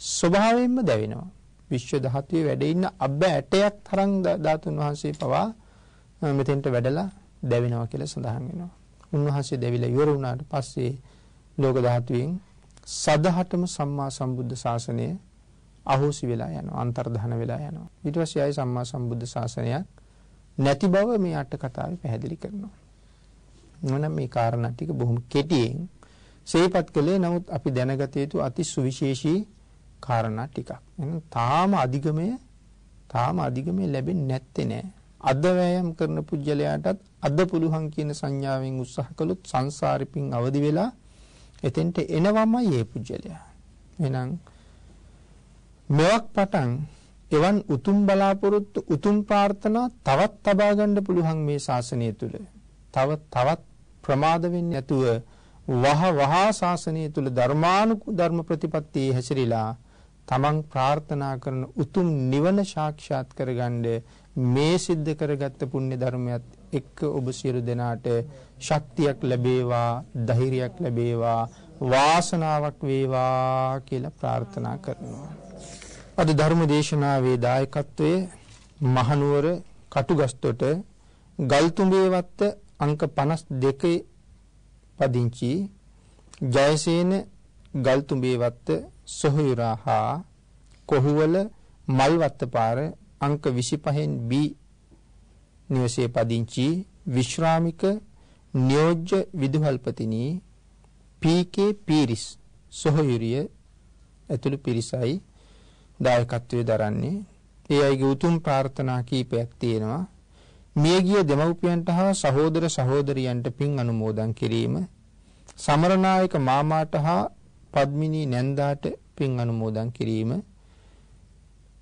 ස්වභාවයෙන්ම දැවෙනවා. විශ්ව ධාතුවේ වැඩ ඉන්න අබ්බ ඇටයක් තරම් ධාතුන් වහන්සේ පවා මෙතෙන්ට වැඩලා දැවෙනවා කියලා සඳහන් වෙනවා. උන්වහන්සේ දැවිලා ඉවර වුණාට පස්සේ ලෝක ධාතුවෙන් සදහටම සම්මා සම්බුද්ධ ශාසනය අහෝසි වෙලා යනවා අන්තර්ධන වෙලා යනවා. ඊට පස්සේ ආයි සම්මා සම්බුද්ධ ශාසනයක් නැති බව මේ අට කතාවේ පැහැදිලි කරනවා. මොනම් මේ කාරණා ටික බොහොම කෙටියෙන් සේපත් කළේ නමුත් අපි දැනගත යුතු අති සුවිශේෂී කාරණා ටිකක්. එහෙනම් තාම අධිගමය තාම අධිගමය ලැබෙන්නේ නැත්තේ නෑ. අද වෑයම් කරන පුජ්‍යලයාටත් අද පුළුවන් කියන සංඥාවෙන් උත්සාහ කළොත් සංසාරිපින් අවදි වෙලා එතෙන්ට එනවමයි ඒ පුජ්‍යලයා. එහෙනම් මෙවක් පටන් එවන් උතුම් බලාපොරොත්තු උතුම් ප්‍රාර්ථනා තවත් තබා ගන්න පුළුවන් මේ ශාසනය තුල. තව තවත් ප්‍රමාද වෙන්නේ නැතුව වහ වහා ශාසනය තුල ධර්මානුකු ධර්ම ප්‍රතිපත්තියේ හැසිරීලා තමන් ප්‍රාර්ථනා කරන උතුම් නිවන සාක්ෂාත් කරගන්න මේ සිද්ධ කරගත්ත පුණ්‍ය ධර්මයත් එක්ක ඔබ සියලු දෙනාට ශක්තියක් ලැබේවා ධෛර්යයක් ලැබේවා වාසනාවක් වේවා කියලා ප්‍රාර්ථනා කරනවා. අද ධර්ම දේශනාවේ දායකත්වයේ මහනුවර කටුගස්තොට ගල්තුඹේවත්ත අංක 52 පදිංචි ජයසේන ගල්තුඹේවත්ත සොහයුරා හා කොහුවල මල්වත්ත පාර අංක 25න් B නිවසේ පදිංචි විශ්‍රාමික නියෝජ්‍ය විදුහල්පතිනි පී.කේ පීරිස් සොහයුරිය ඇතුළු පිරිසයි දායකත්වයේ දරන්නේ. ඒ අයගේ උතුම් ප්‍රාර්ථනා කීපයක් තියෙනවා. මියගිය දෙමව්පියන්ට හා සහෝදර සහෝදරියන්ට පින් අනුමෝදන් කිරීම. සමරනායක මාමාට හා පද්මිනී නැන්දාට පින් අනුමෝදන් කිරීම.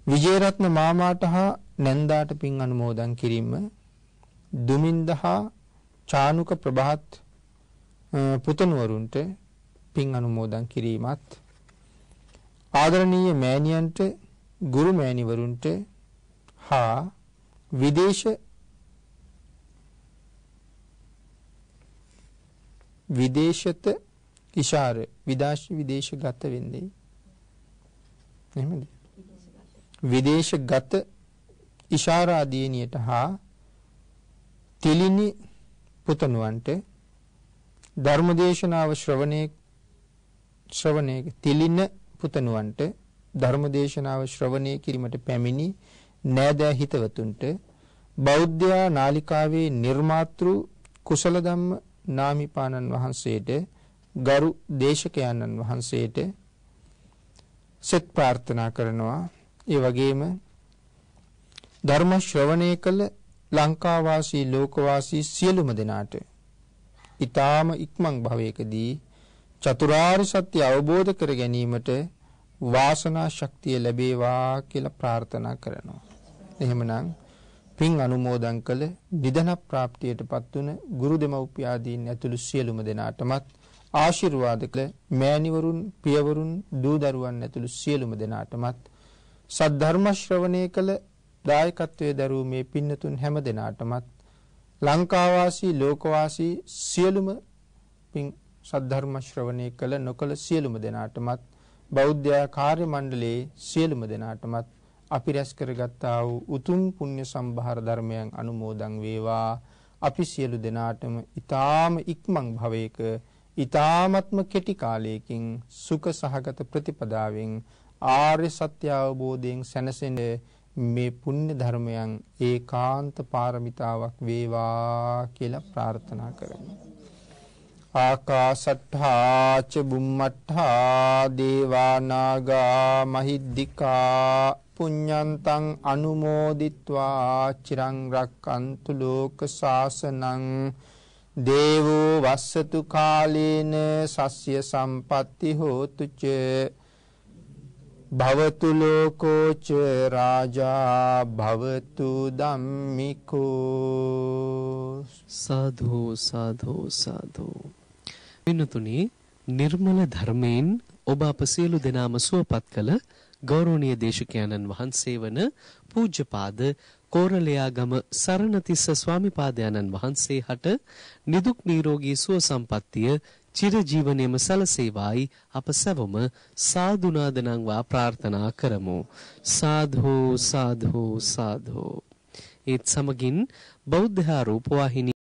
විජේරත්න මාමාට හා නැන්දාට පින් අනුමෝදන් කිරීම. දුමින්ද හා චානුක ප්‍රභාත් පුතණුවරුන්ට පින් අනුමෝදන් කිරීමත් ආදරණීය මෑණියන්ට ගුරු මෑණිවරුන්ට හා විදේශ විදේශත ඉෂාර විදාශ විදේශගත වෙන්නේ. එහෙමද? විදේශගත. ඉෂාරාදීනියට හා තිලිනි පුතණුවන්ට ධර්මදේශනාව ශ්‍රවණේ ශ්‍රවණේ තිලින පුතණුවන්ට ධර්මදේශනාව ශ්‍රවණය කිරීමට පැමිණි නෑදෑ හිතවතුන්ට බෞද්ධ නාලිකාවේ නිර්මාතෘ කුසල ධම්ම නාමිපාණන් වහන්සේට ගරු දේශකයන්න් වහන්සේට සෙත් ප්‍රාර්ථනා කරනවා. ඒ වගේම ධර්ම ශ්‍රවණය කළ ලංකාවාසී ලෝකවාසී සියලුම දෙනාට ඊ타ම ඉක්මන් භවයකදී චතුරාර්ය සත්‍ය අවබෝධ කර ගැනීමට වාසනා ශක්තිය ලැබේවා කියලා ප්‍රාර්ථනා කරනවා. එහෙමනම් පින් අනුමෝදන් කළ නිදන ප්‍රාප්තියටපත් වුණ ගුරු දෙමව්පියාදීන් ඇතුළු සියලුම දෙනාටමත් ආශිර්වාද කළ මෑණිවරුන් පියවරුන් දූ දරුවන් ඇතුළු සියලුම දෙනාටමත් සද්ධර්ම ශ්‍රවණය කළ දායකත්වයේ දරූ මේ පින්නතුන් හැම දෙනාටමත් ලංකාවාසී ලෝකවාසී සියලුම පින් සද්ධර්ම ශ්‍රවණය කළ නොකළ සියලුම දෙනාටමත් බෞද්ධ කාර්ය මණ්ඩලයේ සියලුම දෙනාටමත් අපි රැස් කරගත්තා වූ උතුම් පුණ්‍ය සම්භාර ධර්මයන් අනුමෝදන් වේවා. අපි සියලු දෙනාටම ඊ타ම ඉක්මන් භවයක ඊ타මත්ම කෙටි කාලයකින් සුඛ සහගත ප්‍රතිපදාවෙන් ආර්ය සත්‍ය අවබෝධයෙන් සැනසෙන මේ පුණ්‍ය ධර්මයන් ඒකාන්ත පාරමිතාවක් වේවා කියලා ප්‍රාර්ථනා කරමි. ආකාශට්ඨා ච බුම්මට්ඨා දේවා නාග මහිද්దికා පුඤ්ඤන්තං අනුමෝදිත්වා චිරං රක්칸තු ලෝක සාසනං දේවෝ වස්සතු කාලේන සස්්‍ය සම්පatti හෝතුචේ භවතු ලෝකෝච රාජා භවතු ධම්මිකෝ සාධු සාධු සාධු වෙනතුනි නිර්මල ධර්මයෙන් ඔබ අප සියලු දෙනාම සුවපත් කළ ගෞරවනීය දේශකයන්න් වහන්සේ වන පූජ්‍යපාද කෝරළයාගම සරණතිස්ස ස්වාමිපාදයන්න් වහන්සේ හට නිදුක් නිරෝගී සුව සම්පන්නිය චිරජීවනයේම සලසේවායි. අප සැවොම සාදුනාද නංවා ප්‍රාර්ථනා කරමු. සාධෝ සාධෝ සාධෝ. ඒත් සමගින් බෞද්ධ රූපවාහිනී